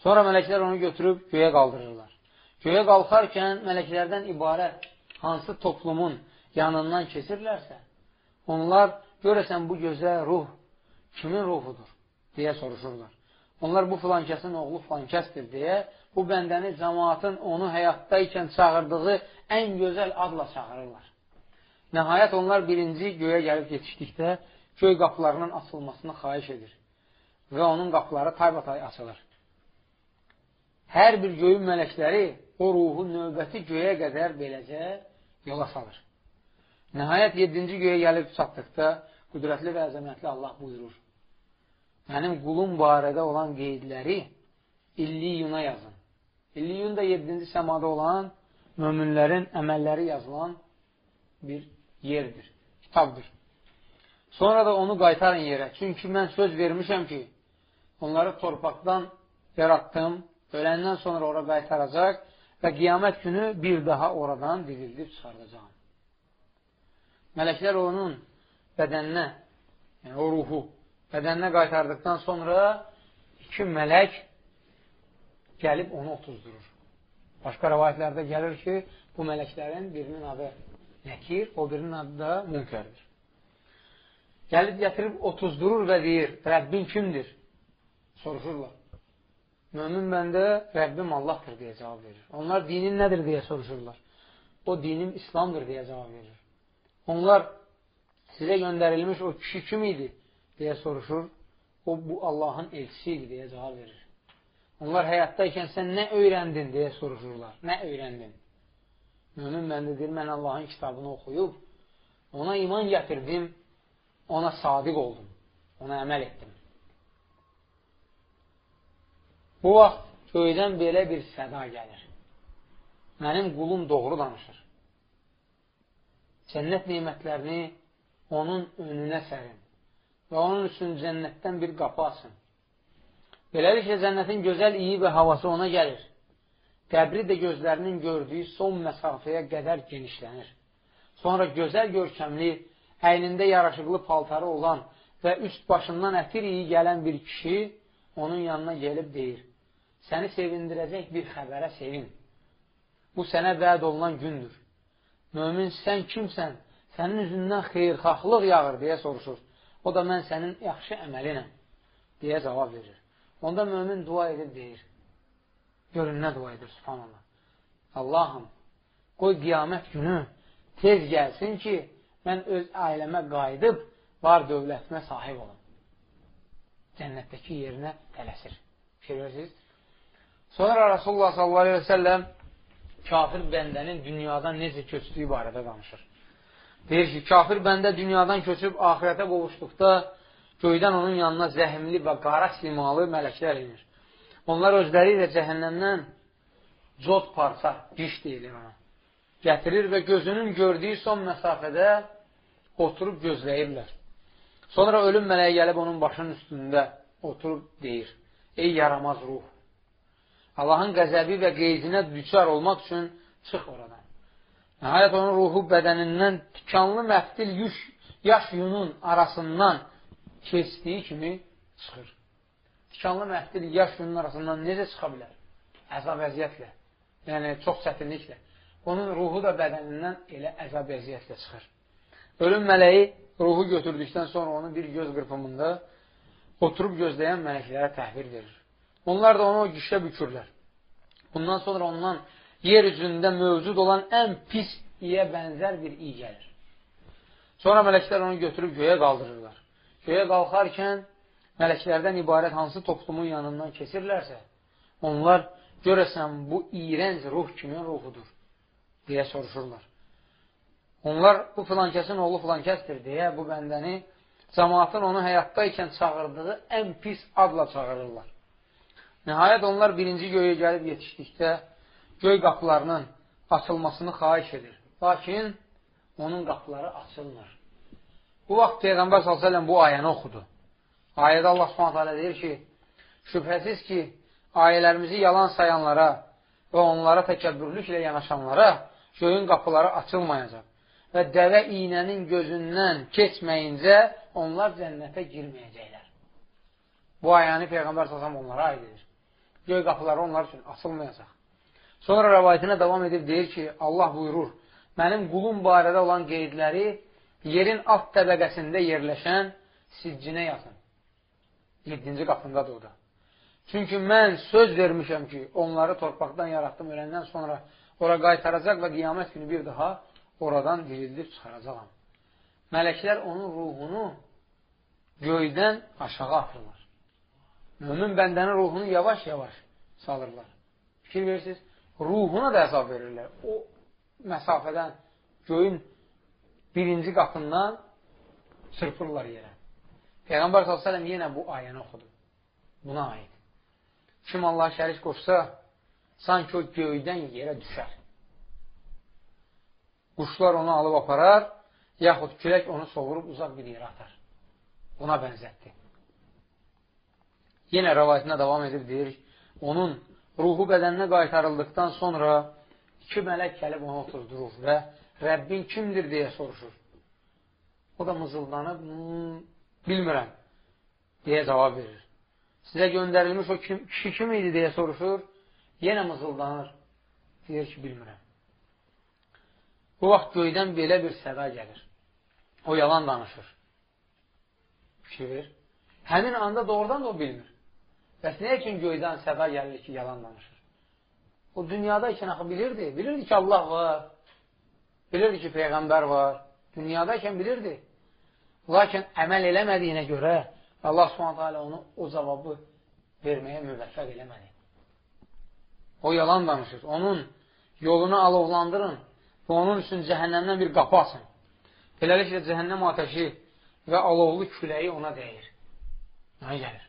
Sonra mələklər onu götürüb göyə qaldırırlar. Göyə qalxarkən mələklərdən ibarət hansı toplumun yanından keçirlərsə, onlar görəsən bu gözəl ruh kimin ruhudur deyə soruşurlar. Onlar bu filankəsin oğlu filankəsdir deyə bu bəndəni cəmaatın onu həyatda ikən çağırdığı ən gözəl adla çağırırlar. Nəhayət onlar birinci göyə gəlib yetişdikdə göy qapılarının açılmasını xahiş edir və onun qapıları taybatay açılır. Hər bir göyün mələkləri o ruhu növbəti göyə qədər beləcə yola salır. Nəhayət 7-ci göyə gəlib çatdıqda qüdrətli və əzəmətli Allah buyurur. Mənim qulum barədə olan qeydləri illiyuna yazın. İlliyun da 7-ci səmada olan möminlərin əməlləri yazılan bir yerdir, kitabdır. Sonra da onu qaytarın yerə. Çünki mən söz vermişəm ki, onları torpaqdan yaratdım, öləndən sonra ora qaytaracaq və qiyamət günü bir daha oradan dirildib çıxardacağım. Mələklər onun bədəninə, yəni o ruhu bədəninə qaytardıqdan sonra iki mələk gəlib onu otuzdurur. Başqa rəvayətlərdə gəlir ki, bu mələklərin birinin adı Nəkir, o birinin adı da Münkərdir. Gəlib gətirib otuzdurur və deyir, Rəbbin kimdir? Soruşurlar. Mömin bəndə Rəbbim Allahdır deyə cavab verir. Onlar dinin nədir deyə soruşurlar. O dinim İslamdır deyə cavab verir. Onlar sizə göndərilmiş o kişi kim idi deyə soruşur. O bu Allahın elçisi idi deyə cavab verir. Onlar həyatdaykən sən nə öyrəndin deyə soruşurlar. Nə öyrəndin? Mömin məndə deyir, mən Allahın kitabını oxuyub, ona iman gətirdim, ona sadiq oldum, ona əməl etdim. Bu vaxt göydən belə bir səda gəlir. Mənim qulum doğru danışır. Cənnət neymətlərini onun önünə sərin və onun üçün cənnətdən bir qapı açın. Beləliklə, cənnətin gözəl iyi və havası ona gəlir. Qəbri də gözlərinin gördüyü son məsafəyə qədər genişlənir. Sonra gözəl görkəmli, əynində yaraşıqlı paltarı olan və üst başından ətir iyi gələn bir kişi onun yanına gəlib deyir, səni sevindirəcək bir xəbərə sevin. Bu sənə vəd olunan gündür. Mömin, sən kimsən? Sənin üzündən xeyrxahlıq yağır, deyə soruşur. O da mən sənin yaxşı əməlinəm, deyə cavab verir. Onda mömin dua edir, deyir. Görün, nə dua edir, subhanallah. Allahım, qoy qiyamət günü tez gəlsin ki, mən öz ailəmə qayıdıb, var dövlətimə sahib olum. Cənnətdəki yerinə tələsir. Görürsünüz? Sonra Rasulullah sallallahu aleyhi ve sellem kafir bəndənin dünyadan necə köçdüyü barədə danışır. Deyir ki, kafir bəndə dünyadan köçüb ahirətə qovuşduqda göydən onun yanına zəhimli və qara simalı mələklər inir. Onlar özləri ilə cəhənnəmdən cod parça, diş deyilir ona. Gətirir və gözünün gördüyü son məsafədə oturub gözləyirlər. Sonra ölüm mələyi gəlib onun başının üstündə oturub deyir, ey yaramaz ruh, Allahın qəzəbi və qeyzinə düçar olmaq üçün çıx oradan. Nəhayət onun ruhu bədənindən tikanlı məftil yüş, yaş yunun arasından keçdiyi kimi çıxır. Tikanlı məhdil yaş günün arasından necə çıxa bilər? Əzab əziyyətlə, yəni çox çətinliklə. Onun ruhu da bədənindən elə əzab əziyyətlə çıxır. Ölüm mələyi ruhu götürdükdən sonra onu bir göz qırpımında oturub gözləyən mələklərə təhvir verir. Onlar da onu gişə bükürlər. Bundan sonra ondan yer üzündə mövcud olan ən pis iyə bənzər bir iy gəlir. Sonra mələklər onu götürüb göyə qaldırırlar. Göyə qalxarkən mələklərdən ibarət hansı toplumun yanından keçirlərsə, onlar görəsən bu iyrənc ruh kimin ruhudur deyə soruşurlar. Onlar bu filankəsin oğlu filankəsdir deyə bu bəndəni cəmaatın onu həyatdaykən çağırdığı ən pis adla çağırırlar. Nəhayət onlar birinci göyə gəlib yetişdikdə göy qapılarının açılmasını xaiş edir. Lakin onun qapıları açılmır. Bu vaxt Peyğəmbər s.ə.v bu ayəni oxudu. Ayədə Allah s.ə.v deyir ki, şübhəsiz ki, ayələrimizi yalan sayanlara və onlara təkəbbürlüklə yanaşanlara göyün qapıları açılmayacaq və dəvə iynənin gözündən keçməyincə onlar cənnətə girməyəcəklər. Bu ayəni Peyğəmbər s.ə.v onlara aid edir. Göy qapıları onlar üçün açılmayacaq. Sonra rəvayətinə davam edib deyir ki, Allah buyurur, mənim qulum barədə olan qeydləri yerin alt təbəqəsində yerləşən siccinə yazın. 7-ci qapındadır o da. Çünki mən söz vermişəm ki, onları torpaqdan yaratdım, öləndən sonra ora qaytaracaq və qiyamət günü bir daha oradan dirildib çıxaracaqam. Mələklər onun ruhunu göydən aşağı atırlar. Mömin bəndənin ruhunu yavaş-yavaş salırlar. Fikir verirsiniz, ruhuna da əzab verirlər. O məsafədən göyün birinci qapından çırpırlar yerə. Peyğəmbər s.ə.v yenə bu ayəni oxudu. Buna aid. Kim Allah şərik qoşsa, sanki o göydən yerə düşər. Quşlar onu alıb aparar, yaxud külək onu soğurub uzaq bir yerə atar. buna bənzətdi. Yenə rəvayətinə davam edib deyir, onun ruhu bədəninə qaytarıldıqdan sonra iki mələk gəlib onu oturdurur və Rəbbin kimdir deyə soruşur. O da mızıldanıb, bilmirəm, deyə cavab verir. Sizə göndərilmiş o kim, kişi kim idi deyə soruşur, yenə mızıldanır, deyir ki, bilmirəm. Bu vaxt göydən belə bir səda gəlir. O yalan danışır. Fikir Həmin anda doğrudan da o bilmir. Bəs nə üçün göydən səda gəlir ki, yalan danışır? O dünyada ikən axı bilirdi. Bilirdi ki, Allah var. Bilirdi ki, Peyğəmbər var. Dünyada ikən bilirdi. Lakin əməl eləmədiyinə görə Allah subhanətə onu o cavabı verməyə müvəffəq eləmədi. O yalan danışır. Onun yolunu alovlandırın və onun üçün cəhənnəmdən bir qapı açın. Beləliklə, cəhənnəm ateşi və alovlu küləyi ona dəyir. Nə gəlir?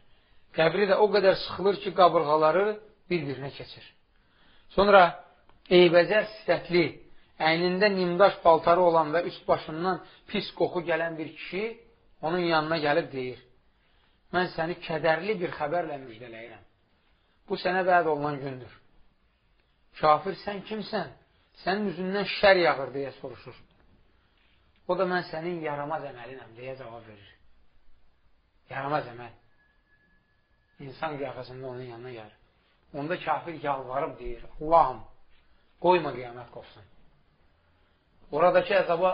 Qəbri də o qədər sıxılır ki, qabırğaları bir-birinə keçir. Sonra eybəcər sifətli, əynində nimdaş paltarı olan və üst başından pis qoxu gələn bir kişi onun yanına gəlib deyir, mən səni kədərli bir xəbərlə müjdələyirəm. Bu sənə vəd olunan gündür. Kafir, sən kimsən? Sənin üzündən şər yağır, deyə soruşur. O da mən sənin yaramaz əməlinəm, deyə cavab verir. Yaramaz əməl. İnsan qiyafəsində onun yanına gəlir. Onda kafir yalvarıb deyir, Allahım, qoyma qiyamət qopsun. Oradakı əzaba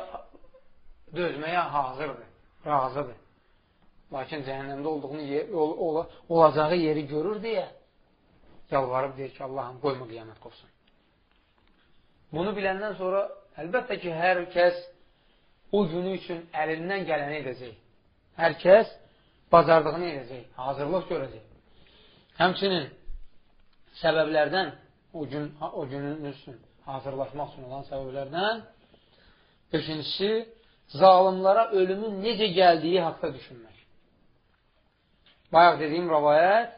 dözməyə hazırdır, razıdır. Lakin cəhənnəmdə olduğunu ol, ol, olacağı yeri görür deyə yalvarıb deyir ki, Allahım qoyma qiyamət qopsun. Bunu biləndən sonra əlbəttə ki, hər kəs o günü üçün əlindən gələni edəcək. Hər kəs bacardığını edəcək, hazırlıq görəcək. Həmçinin səbəblərdən o, gün, o günün üçün hazırlaşmaq üçün olan səbəblərdən beşincisi, zalimlara ölümün necə gəldiyi haqda düşünmək. Bayaq dediyim rəvayət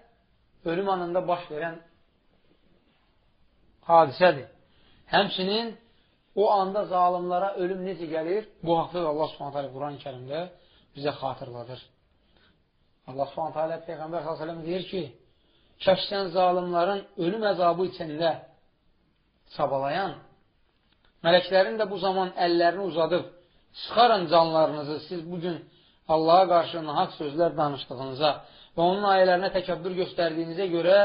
ölüm anında baş verən hadisədir. Həmçinin o anda zalimlara ölüm necə gəlir? Bu haqda da Allah Subhanahu taala Quran-ı Kərimdə bizə xatırladır. Allah Subhanahu taala Peyğəmbər sallallahu əleyhi və səlləm deyir ki: "Kəşsən zalimların ölüm əzabı içində çabalayan mələklərin də bu zaman əllərini uzadıb çıxarın canlarınızı siz bu gün Allaha qarşı nahaq sözlər danışdığınıza və onun ayələrinə təkəbbür göstərdiyinizə görə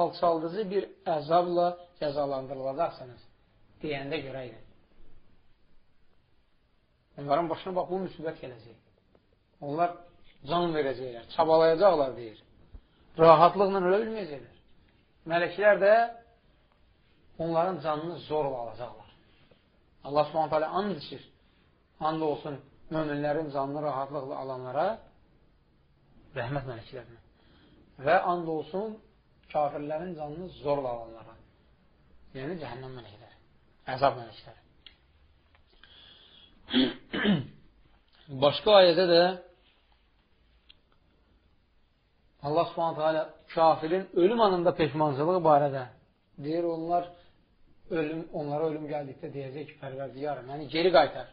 alçaldıcı bir əzabla cəzalandırılacaqsınız deyəndə görəydi. Onların başına bax, bu müsibət gələcək. Onlar can verəcəklər, çabalayacaqlar deyir. Rahatlıqla ölə bilməyəcəklər. Mələklər də onların canını zorla alacaqlar. Allah subhanət hələ and içir. And olsun möminlərin canını rahatlıqla alanlara rəhmət mələklərinə və and olsun kafirlərin canını zorla alanlara yəni cəhənnəm mələkləri əzab mələkləri başqa ayədə də Allah subhanətə alə kafirin ölüm anında peşmançılığı barədə deyir onlar ölüm, onlara ölüm gəldikdə deyəcək ki, pərvərdiyarım, yəni geri qaytar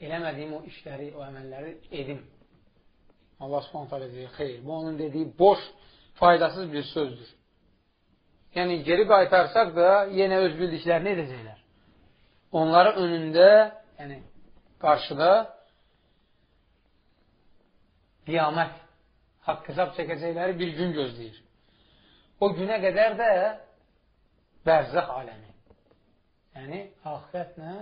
eləmədiyim o işləri, o əməlləri edim. Allah subhanət hələ deyir, xeyr, bu onun dediyi boş, faydasız bir sözdür. Yəni, geri qaytarsaq da yenə öz bildiklərini edəcəklər. Onların önündə, yəni qarşıda qiyamət, haqq hesab çəkəcəkləri bir gün gözləyir. O günə qədər də bərzəx aləmi. Yəni, axirətlə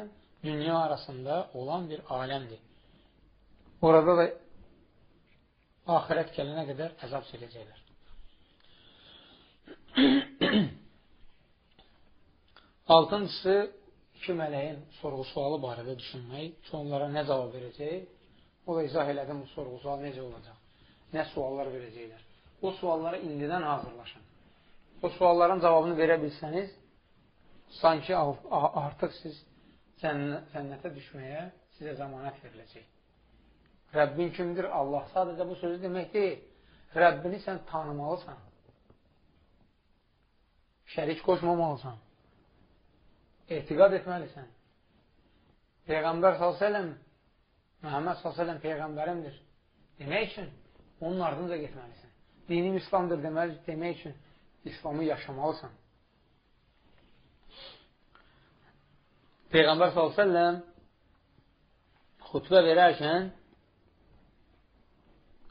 dünya arasında olan bir aləmdir. Orada da axirət gələnə qədər əzab çəkəcəklər. Altıncısı, iki mələyin sorğu-sualı barədə düşünmək ki, onlara nə cavab verəcək, o da izah elədim bu sorğu-sual necə olacaq, nə suallar verəcəklər. O suallara indidən hazırlaşın. O sualların cavabını verə bilsəniz, sanki artıq siz cənnətə düşməyə sizə zamanət veriləcək. Rəbbin kimdir? Allah. Sadəcə bu sözü demək deyil. Rəbbini sən tanımalısan. Şərik qoşmamalısan. Etiqad etməlisən. Peyğəmbər s.ə.v Məhəmməd s.ə.v Peyğəmbərimdir. Demək üçün onun ardınca getməlisən. Dinim İslamdır deməli, demək üçün İslamı yaşamalısan. Peyğəmbər s.ə.v xutbə verərkən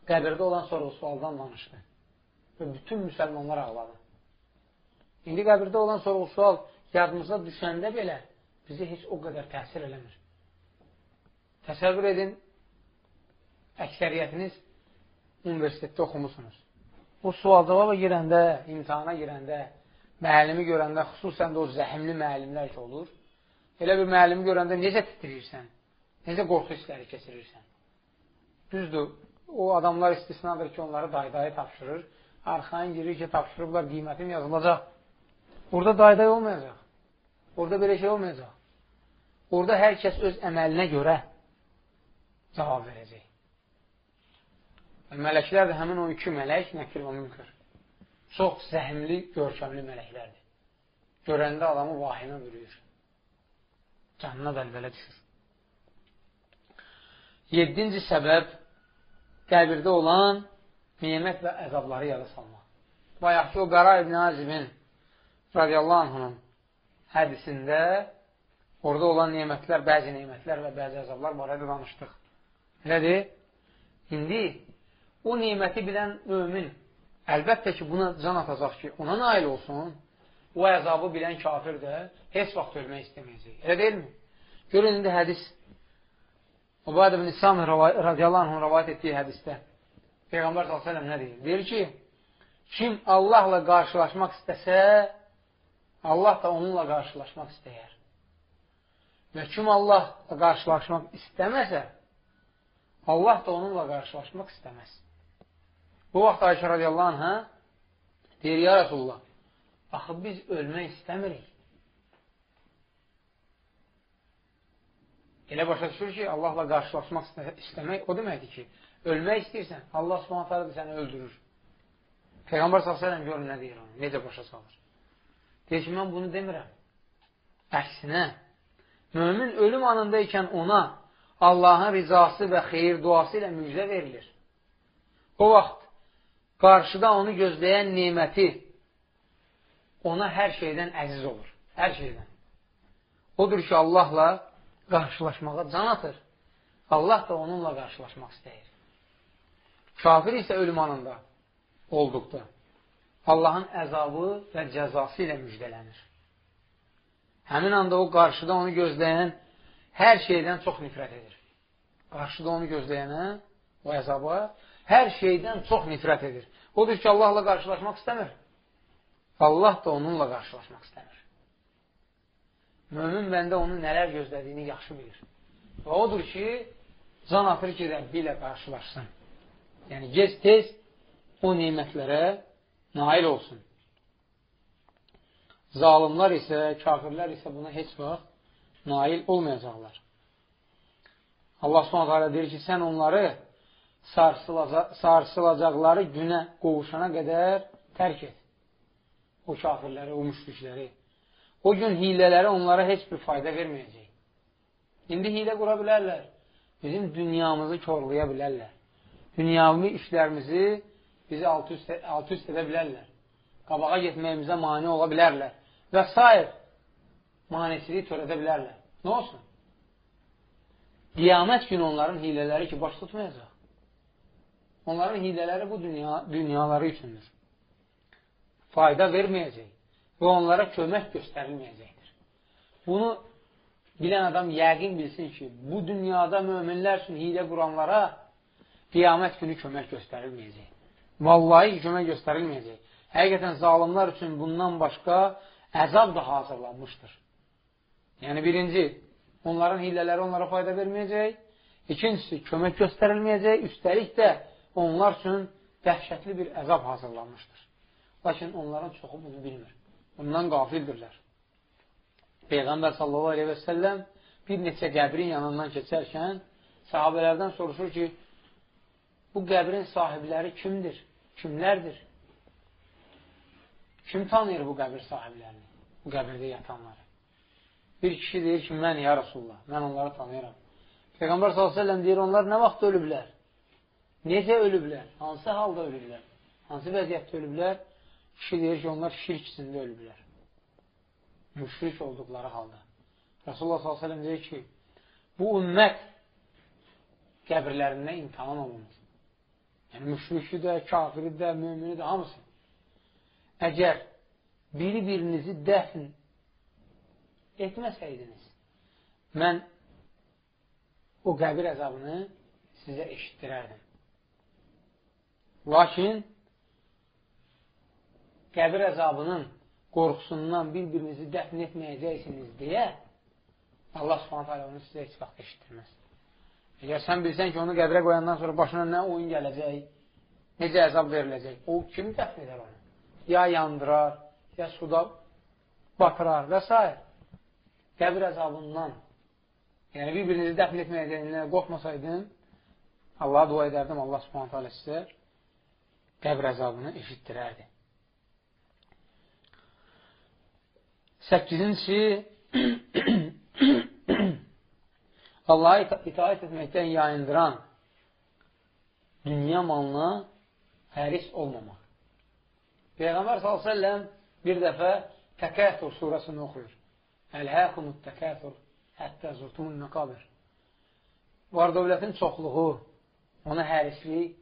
qəbirdə olan sorğu-sualdan danışdı. Və bütün müsəlmanlar ağladı. İndi qəbirdə olan sorğu-sual yadımıza düşəndə belə bizi heç o qədər təsir eləmir. Təsəvvür edin, əksəriyyətiniz universitetdə oxumusunuz. O sual cavaba girəndə, imtihana girəndə, müəllimi görəndə, xüsusən də o zəhimli müəllimlər ki olur, elə bir müəllimi görəndə necə titrirsən, necə qorxu hissləri keçirirsən. Düzdür, o adamlar istisnadır ki, onları dayı-dayı tapşırır, arxayın girir ki, tapşırıblar, qiymətim yazılacaq. Orada dayday olmayacaq. Orada belə şey olmayacaq. Orada hər kəs öz əməlinə görə cavab verəcək. Mələklər də həmin o iki mələk, nəkir və münkür. Çox zəhmli, görkəmli mələklərdir. Görəndə adamı vahimə bürüyür. Canına bəlbələ düşür. Yedinci səbəb qəbirdə olan nimət və əzabları yada salmaq. Bayaq ki, o Qara İbn Azibin radiyallahu anhunun hədisində orada olan nemətlər, bəzi nemətlər və bəzi əzablar barədə danışdıq. Elədir? İndi o neməti bilən mömin əlbəttə ki, buna can atacaq ki, ona nail olsun, o əzabı bilən kafir də heç vaxt ölmək istəməyəcək. Elə deyilmi? Görün, indi hədis Ubadə bin İslam radiyallahu anhın rəvayət etdiyi hədisdə Peyğəmbər s.ə.v nə deyir? Deyir ki, kim Allahla qarşılaşmaq istəsə, Allah da onunla qarşılaşmaq istəyər. Və kim Allahla qarşılaşmaq istəməsə, Allah da onunla qarşılaşmaq istəməz. Bu vaxt Ayşə radiyallahu anhə deyir, ya Rasulullah, axı biz ölmək istəmirik. Elə başa düşür ki, Allahla qarşılaşmaq istəmək o deməkdir ki, ölmək istəyirsən, Allah subhanətə səni öldürür. Peyğəmbər s.ə.v görün nə deyir onu, necə başa salır. Deyir ki, mən bunu demirəm. Əksinə, mömin ölüm anında ikən ona Allahın rizası və xeyir duası ilə müjdə verilir. O vaxt qarşıda onu gözləyən neməti ona hər şeydən əziz olur. Hər şeydən. Odur ki, Allahla qarşılaşmağa can atır. Allah da onunla qarşılaşmaq istəyir. Kafir isə ölüm anında olduqda Allahın əzabı və cəzası ilə müjdələnir. Həmin anda o qarşıda onu gözləyən hər şeydən çox nifrət edir. Qarşıda onu gözləyənə, o əzaba, hər şeydən çox nifrət edir. Odur ki, Allahla qarşılaşmaq istəmir. Allah da onunla qarşılaşmaq istəmir. Mömin bəndə onun nələr gözlədiyini yaxşı bilir. Və odur ki, can atır ki, Rəbbi ilə qarşılaşsın. Yəni, gec-tez o nimətlərə nail olsun. Zalimlar isə, kafirlər isə buna heç vaxt nail olmayacaqlar. Allah s.ə.v deyir ki, sən onları sarsılacaqları günə qovuşana qədər tərk et. O kafirləri, o müşrikləri. O gün hilələri onlara heç bir fayda verməyəcək. İndi hilə qura bilərlər. Bizim dünyamızı korlaya bilərlər. Dünyavi işlərimizi bizi alt üst, alt üst edə bilərlər. Qabağa getməyimizə mani ola bilərlər. Və s. manisiliyi törədə bilərlər. Nə olsun? Qiyamət günü onların hilələri ki, baş tutmayacaq. Onların hilələri bu dünya, dünyaları üçündür. Fayda verməyəcək və onlara kömək göstərilməyəcəkdir. Bunu bilən adam yəqin bilsin ki, bu dünyada möminlər üçün hilə quranlara qiyamət günü kömək göstərilməyəcək. Vallahi kömək göstərilməyəcək. Həqiqətən zalimlar üçün bundan başqa əzab da hazırlanmışdır. Yəni birinci, onların hillələri onlara fayda verməyəcək. İkincisi, kömək göstərilməyəcək. Üstəlik də onlar üçün dəhşətli bir əzab hazırlanmışdır. Lakin onların çoxu bunu bilmir. Bundan qafildirlər. Peyğəmbər sallallahu aleyhi və səlləm bir neçə qəbrin yanından keçərkən sahabələrdən soruşur ki, bu qəbrin sahibləri kimdir? Kimlərdir? Kim tanıyır bu qəbir sahiblərini? Bu qəbirdə yatanları. Bir kişi deyir ki, mən ya Rasulullah, mən onları tanıyıram. Peyğəmbər s.ə.v deyir, onlar nə vaxt ölüblər? Necə ölüblər? Hansı halda ölüblər? Hansı vəziyyətdə ölüblər? Kişi deyir ki, onlar şirk içində ölüblər. Müşrik olduqları halda. Rasulullah s.ə.v deyir ki, bu ümmət qəbirlərində imtihan olunur. Yəni, müşriki də, kafiri də, mümini də, hamısı. Əgər biri-birinizi dəfn etməsəydiniz, mən o qəbir əzabını sizə eşitdirərdim. Lakin qəbir əzabının qorxusundan bir-birinizi dəfn etməyəcəksiniz deyə Allah subhanət hələ onu sizə heç vaxt eşitdirməz. Əgər sən bilsən ki, onu qəbrə qoyandan sonra başına nə oyun gələcək, necə əzab veriləcək, o kim dəfn edər onu? Ya yandırar, ya suda batırar və s. Qəbir əzabından, yəni bir-birinizi dəfn etməyəcəyindən qorxmasaydın, Allaha dua edərdim, Allah subhanətə alə sizə qəbr əzabını eşitdirərdi. Səkizincisi, Allaha itaət etməkdən yayındıran dünya malına həris olmamaq. Peyğəmbər s.ə.v bir dəfə Təkəthur surəsini oxuyur. Əlhəkumut təkəthur həttə zurtumun məqabir. Var dövlətin çoxluğu, ona hərislik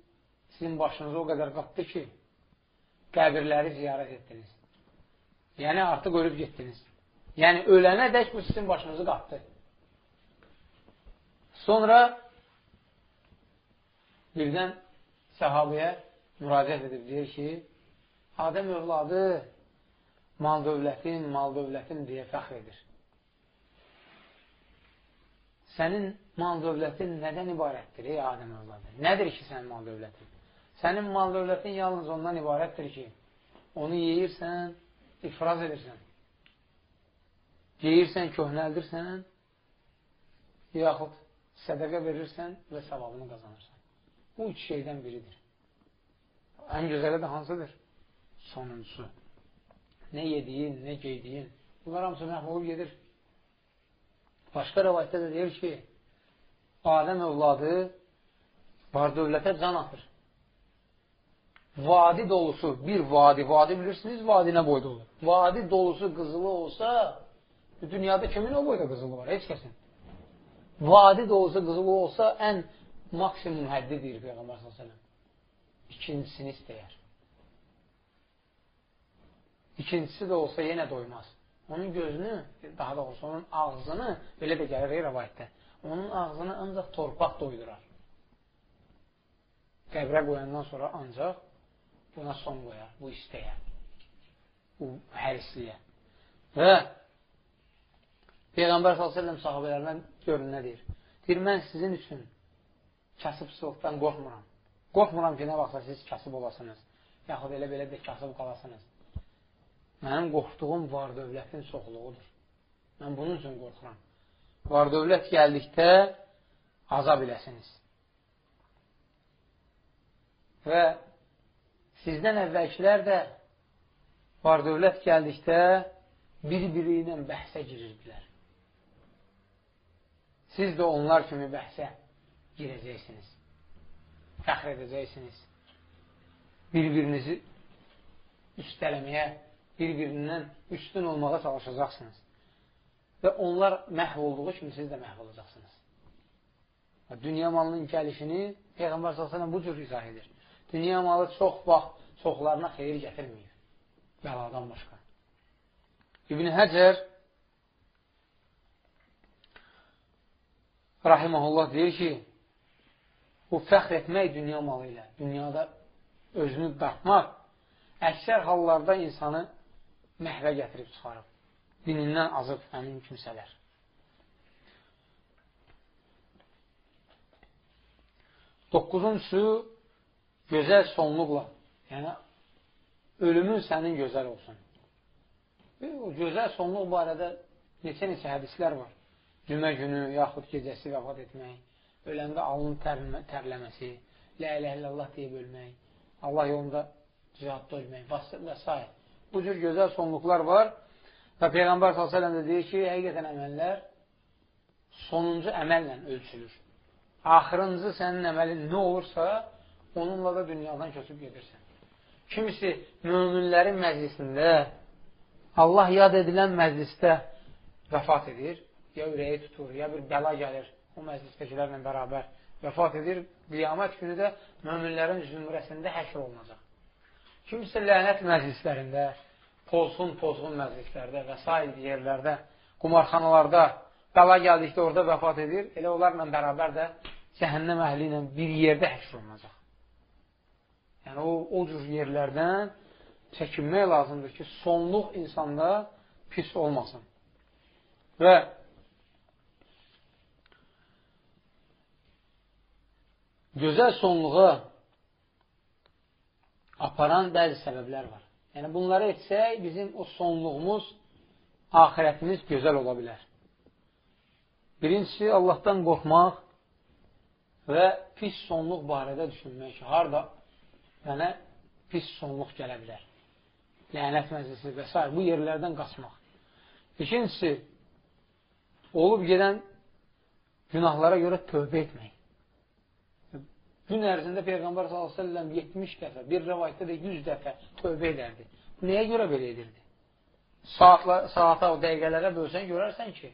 sizin başınıza o qədər qatdı ki, qəbirləri ziyarət etdiniz. Yəni, artıq ölüb getdiniz. Yəni, ölənə dək bu sizin başınızı qatdı. Sonra birdən səhabəyə müraciət edib, deyir ki, Adəm övladı mal dövlətin, mal dövlətin deyə fəxr edir. Sənin mal dövlətin nədən ibarətdir, ey Adəm övladı? Nədir ki, sənin mal dövlətin? Sənin mal dövlətin yalnız ondan ibarətdir ki, onu yeyirsən, ifraz edirsən. Yeyirsən, köhnəldirsən, yaxud sədəqə verirsən və savabını qazanırsan. Bu üç şeydən biridir. Ən gözəli də hansıdır? Sonuncusu. Nə yediyin, nə geydiyin. Bunlar hamısı məhv olub gedir. Başqa rəvayətdə də deyir ki, Adəm övladı var dövlətə can atır. Vadi dolusu, bir vadi, vadi bilirsiniz, vadi nə boyda olur? Vadi dolusu qızılı olsa, dünyada kimin o boyda qızılı var? Heç kəsin. Vadi dolusu qızılı olsa, ən maksimum həddi deyir Peyğəmbər s.ə.v. İkincisini istəyər. İkincisi də olsa yenə doymaz. Onun gözünü, daha doğrusu onun ağzını, belə də gəlir rəvayətdə, onun ağzını ancaq torpaq doydurar. Qəbrə qoyandan sonra ancaq buna son qoyar, bu istəyə, bu hərisliyə. Və Peyğəmbər s.ə.v sahabələrindən görün nə deyir? Deyir, mən sizin üçün kasıbçılıqdan qorxmuram. Qorxmuram ki, nə vaxtsa siz kasıb olasınız, yaxud elə belə də kasıb qalasınız. Mənim qorxduğum var dövlətin çoxluğudur. Mən bunun üçün qorxuram. Var dövlət gəldikdə azab biləsiniz. Və sizdən əvvəlkilər də var dövlət gəldikdə bir-biri ilə bəhsə girirdilər. Siz də onlar kimi bəhsə girəcəksiniz. Fəxr edəcəksiniz. Bir-birinizi üstələməyə bir-birindən üstün olmağa çalışacaqsınız. Və onlar məhv olduğu kimi siz də məhv olacaqsınız. Dünya malının gəlişini Peyğəmbər s.ə.v bu cür izah edir. Dünya malı çox vaxt çoxlarına xeyir gətirməyir. Bəladan başqa. İbn Həcər rahiməhullah deyir ki, bu fəxr etmək dünya malı ilə, dünyada özünü dartmaq əksər hallarda insanı məhvə gətirib çıxarıb. Dinindən azıb həmin kimsələr. Doqquzuncusu, gözəl sonluqla, yəni ölümün sənin gözəl olsun. O gözəl sonluq barədə neçə-neçə hədislər var. Cümə günü, yaxud gecəsi vəfat etmək, öləndə alın tərləməsi, lə ilə illallah deyib ölmək, Allah yolunda cihadda ölmək və s bu cür gözəl sonluqlar var və Peyğəmbər s.ə.v də deyir ki, həqiqətən əməllər sonuncu əməllə ölçülür. axırıncı sənin əməlin nə olursa, onunla da dünyadan köçüb gedirsən. Kimisi möminlərin məclisində, Allah yad edilən məclisdə vəfat edir, ya ürəyi tutur, ya bir bəla gəlir o məclisdəkilərlə bərabər vəfat edir. Qiyamət günü də möminlərin zümrəsində həşr olunacaq. Kimsə lənət məclislərində, pozğun məclislərdə və s. yerlərdə, qumarxanalarda bəla gəldikdə orada vəfat edir, elə onlarla bərabər də cəhənnəm əhli ilə bir yerdə həşr olunacaq. Yəni, o, o cür yerlərdən çəkinmək lazımdır ki, sonluq insanda pis olmasın. Və gözəl sonluğa aparan bəzi səbəblər var. Yəni, bunları etsək, bizim o sonluğumuz, ahirətimiz gözəl ola bilər. Birincisi, Allahdan qorxmaq və pis sonluq barədə düşünmək ki, harada mənə pis sonluq gələ bilər. Lənət məclisi və s. Bu yerlərdən qaçmaq. İkincisi, olub gedən günahlara görə tövbə etmək. Gün ərzində Peyğəmbər s.ə.v 70 dəfə, bir rəvayətdə də 100 dəfə tövbə edərdi. Nəyə görə belə edirdi? Saatla, saata, o dəqiqələrə bölsən görərsən ki,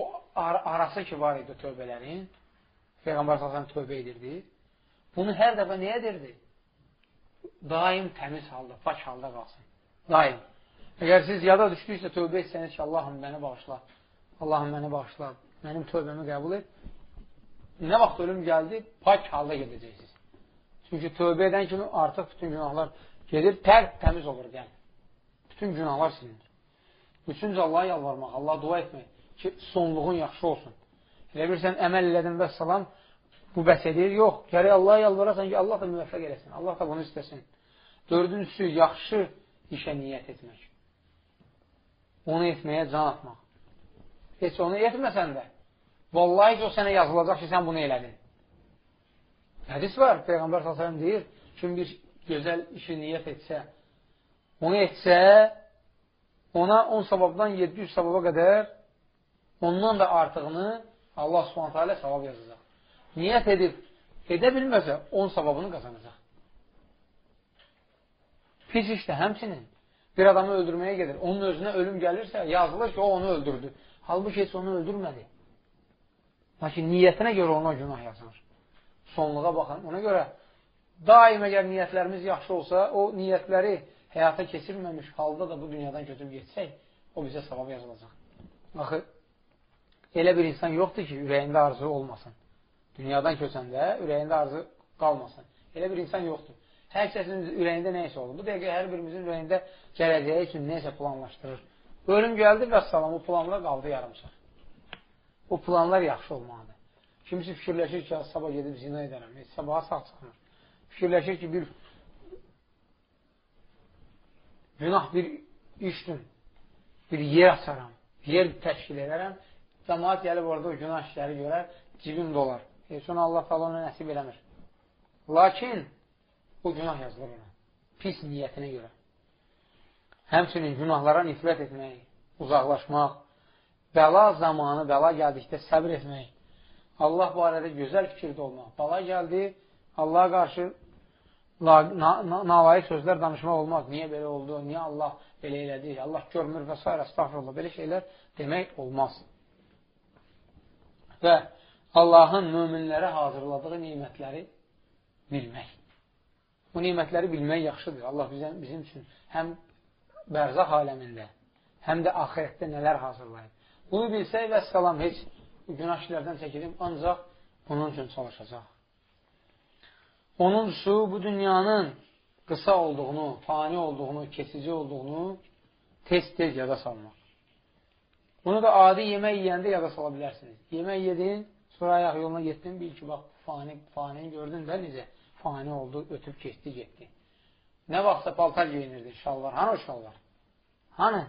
o ar arası ki var idi tövbələrin, Peyğəmbər s.ə.v tövbə edirdi. Bunu hər dəfə nə edirdi? Daim təmiz halda, pak halda qalsın. Daim. Əgər siz yada düşdüksə tövbə etsəniz ki, Allahım məni bağışla, Allahım məni bağışla, mənim tövbəmi qəbul et, nə vaxt ölüm gəldi, pak halda gedəcəksiniz. Çünki tövbə edən kimi artıq bütün günahlar gedir, tərk təmiz olur gəl. Bütün günahlar silinir. Üçüncü Allaha yalvarmaq, Allaha dua etmək ki, sonluğun yaxşı olsun. Elə bilirsən, əməl elədin və salam, bu bəs edir. Yox, gərək Allaha yalvarasan ki, Allah da müvəffəq eləsin. Allah da bunu istəsin. Dördüncüsü, yaxşı işə niyyət etmək. Onu etməyə can atmaq. Heç onu etməsən də, Vallahi ki, o sənə yazılacaq ki, sən bunu elədin. Hədis var, Peyğəmbər s.ə.v deyir, kim bir gözəl işi niyyət etsə, onu etsə, ona 10 savabdan 700 savaba qədər ondan da artığını Allah subhanətə alə savab yazacaq. Niyyət edib, edə bilməsə, 10 savabını qazanacaq. Pis işdə həmçinin bir adamı öldürməyə gedir. Onun özünə ölüm gəlirsə, yazılır ki, o onu öldürdü. Halbuki heç onu öldürmədi. Lakin niyyətinə görə ona günah yazılır. Sonluğa baxın. Ona görə daim əgər niyyətlərimiz yaxşı olsa, o niyyətləri həyata keçirməmiş halda da bu dünyadan götürüb getsək, o bizə savab yazılacaq. Axı, elə bir insan yoxdur ki, ürəyində arzu olmasın. Dünyadan köçəndə ürəyində arzu qalmasın. Elə bir insan yoxdur. Hər kəsin ürəyində nə isə olur. Bu dəqiqə hər birimizin ürəyində gələcəyi üçün nə isə planlaşdırır. Ölüm gəldi və salam, o planlar qaldı yarımsaq. O planlar yaxşı olmalıdır. Kimisi fikirləşir ki, sabah gedib zina edərəm, heç sabaha sağ çıxmır. Fikirləşir ki, bir günah bir işdir, bir yer açaram, yer təşkil edərəm, cəmaat gəlib orada o günah işləri görər, cibim dolar. Heç onu Allah falan ona nəsib eləmir. Lakin o günah yazılır ona, pis niyyətinə görə. Həmçinin günahlara nifrət etmək, uzaqlaşmaq, bəla zamanı, bəla gəldikdə səbr etmək, Allah barədə gözəl fikirdə olmaq. Bəla gəldi, Allaha qarşı nalayiq sözlər danışmaq olmaz. Niyə belə oldu, niyə Allah belə elədi, Allah görmür və s. Estağfurullah, belə şeylər demək olmaz. Və Allahın möminlərə hazırladığı nimətləri bilmək. Bu nimətləri bilmək yaxşıdır. Allah bizim, bizim üçün həm bərzaq aləmində, həm də ahirətdə nələr hazırlayıb. Bunu bilsək və salam heç günah işlərdən çəkilib, ancaq bunun üçün çalışacaq. Onun su bu dünyanın qısa olduğunu, fani olduğunu, kesici olduğunu tez-tez yada salmaq. Bunu da adi yemək yeyəndə yada sala bilərsiniz. Yemək yedin, sonra ayaq yoluna getdin, bil ki, bax, fani, fanini gördün də necə fani oldu, ötüb keçdi, getdi. Nə vaxtsa paltar geyinirdi, şalvar. Hanı o şalvar? Hanı?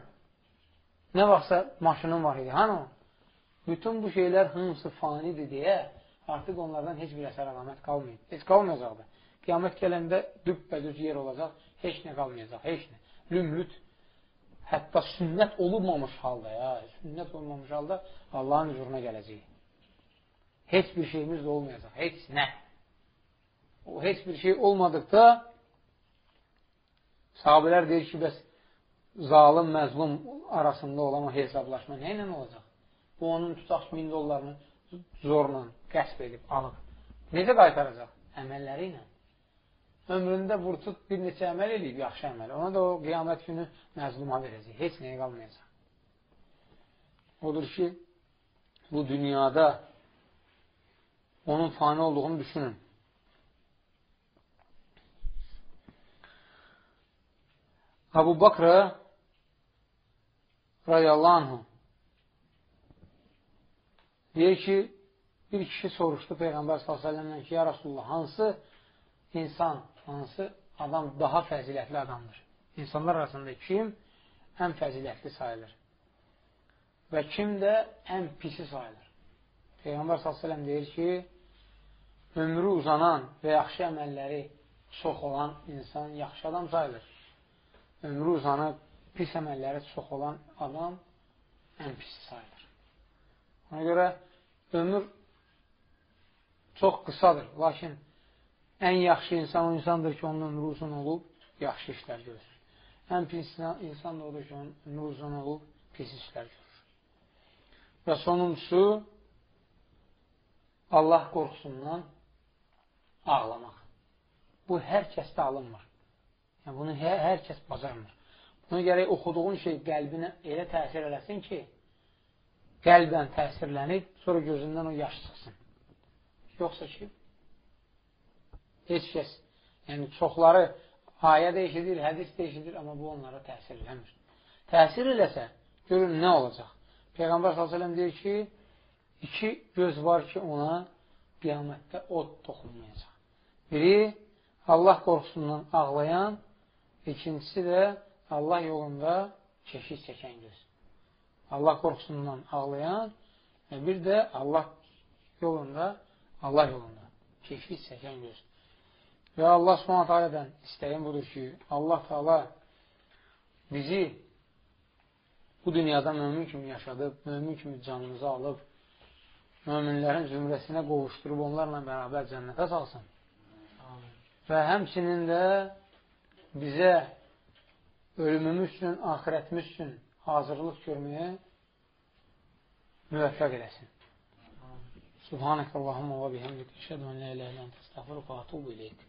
Nə vaxtsa maşının var idi. Hanı? Bütün bu şeylər hamısı fanidir deyə artıq onlardan heç bir əsər əlamət qalmayıb. Heç qalmayacaqdır. Qiyamət gələndə düppədüz yer olacaq, heç nə qalmayacaq, heç nə. Lümlüt, hətta sünnət olunmamış halda, ya, sünnət olmamış halda Allahın huzuruna gələcək. heç bir şeyimiz də olmayacaq. Heç nə. O heç bir şey olmadıqda sahabələr deyir ki, bəs zalim, məzlum arasında olan o hesablaşma nə ilə olacaq? Bu, onun tutaq 1000 dollarını zorla qəsb edib, alıb. Necə qaytaracaq? Əməlləri ilə. Ömründə vurtut bir neçə əməl edib, yaxşı əməl. Ona da o qiyamət günü məzluma verəcək. Heç nəyə qalmayacaq. Odur ki, bu dünyada onun fani olduğunu düşünün. Abu Bakra radiyallahu anhu deyir ki, bir kişi soruşdu Peyğəmbər s.ə.v ki, ya Rasulullah, hansı insan, hansı adam daha fəzilətli adamdır? İnsanlar arasında kim ən fəzilətli sayılır? Və kim də ən pisi sayılır? Peyğəmbər s.ə.v deyir ki, ömrü uzanan və yaxşı əməlləri çox olan insan yaxşı adam sayılır ömrü uzanıb, pis əməlləri çox olan adam ən pis sayılır. Ona görə ömür çox qısadır, lakin ən yaxşı insan o insandır ki, onun ömrü uzun olub, yaxşı işlər görür. Ən pis insan da odur ki, onun ömrü uzun olub, pis işlər görür. Və sonuncusu, Allah qorxusundan ağlamaq. Bu, hər kəsdə alınmır. Yəni, bunu hər, hər kəs bacarmır. Buna gərək oxuduğun şey qəlbinə elə təsir eləsin ki, qəlbən təsirlənib, sonra gözündən o yaş çıxsın. Yoxsa ki, heç kəs, yəni çoxları ayə dəyişidir, hədis dəyişidir, amma bu onlara təsir eləmir. Təsir eləsə, görün nə olacaq? Peyğəmbər s.ə.v deyir ki, iki göz var ki, ona qiyamətdə od toxunmayacaq. Biri, Allah qorxusundan ağlayan, İkincisi də Allah yolunda keşik çəkən göz. Allah qorxusundan ağlayan və bir də Allah yolunda, Allah yolunda keşik çəkən göz. Və Allah subhanət alədən istəyim budur ki, Allah taala bizi bu dünyada mömin kimi yaşadıb, mömin kimi canımızı alıb, möminlərin zümrəsinə qovuşdurub, onlarla bərabər cənnətə salsın. Amin. Və həmçinin də bizə ölümümüz üçün, ahirətimiz üçün hazırlıq görməyə müvəffəq eləsin. Subhanəkə Allahumma və bihəmdik. Şəhədən lə ilə ilə əntə əstəğfiruqa və atubu iləyik.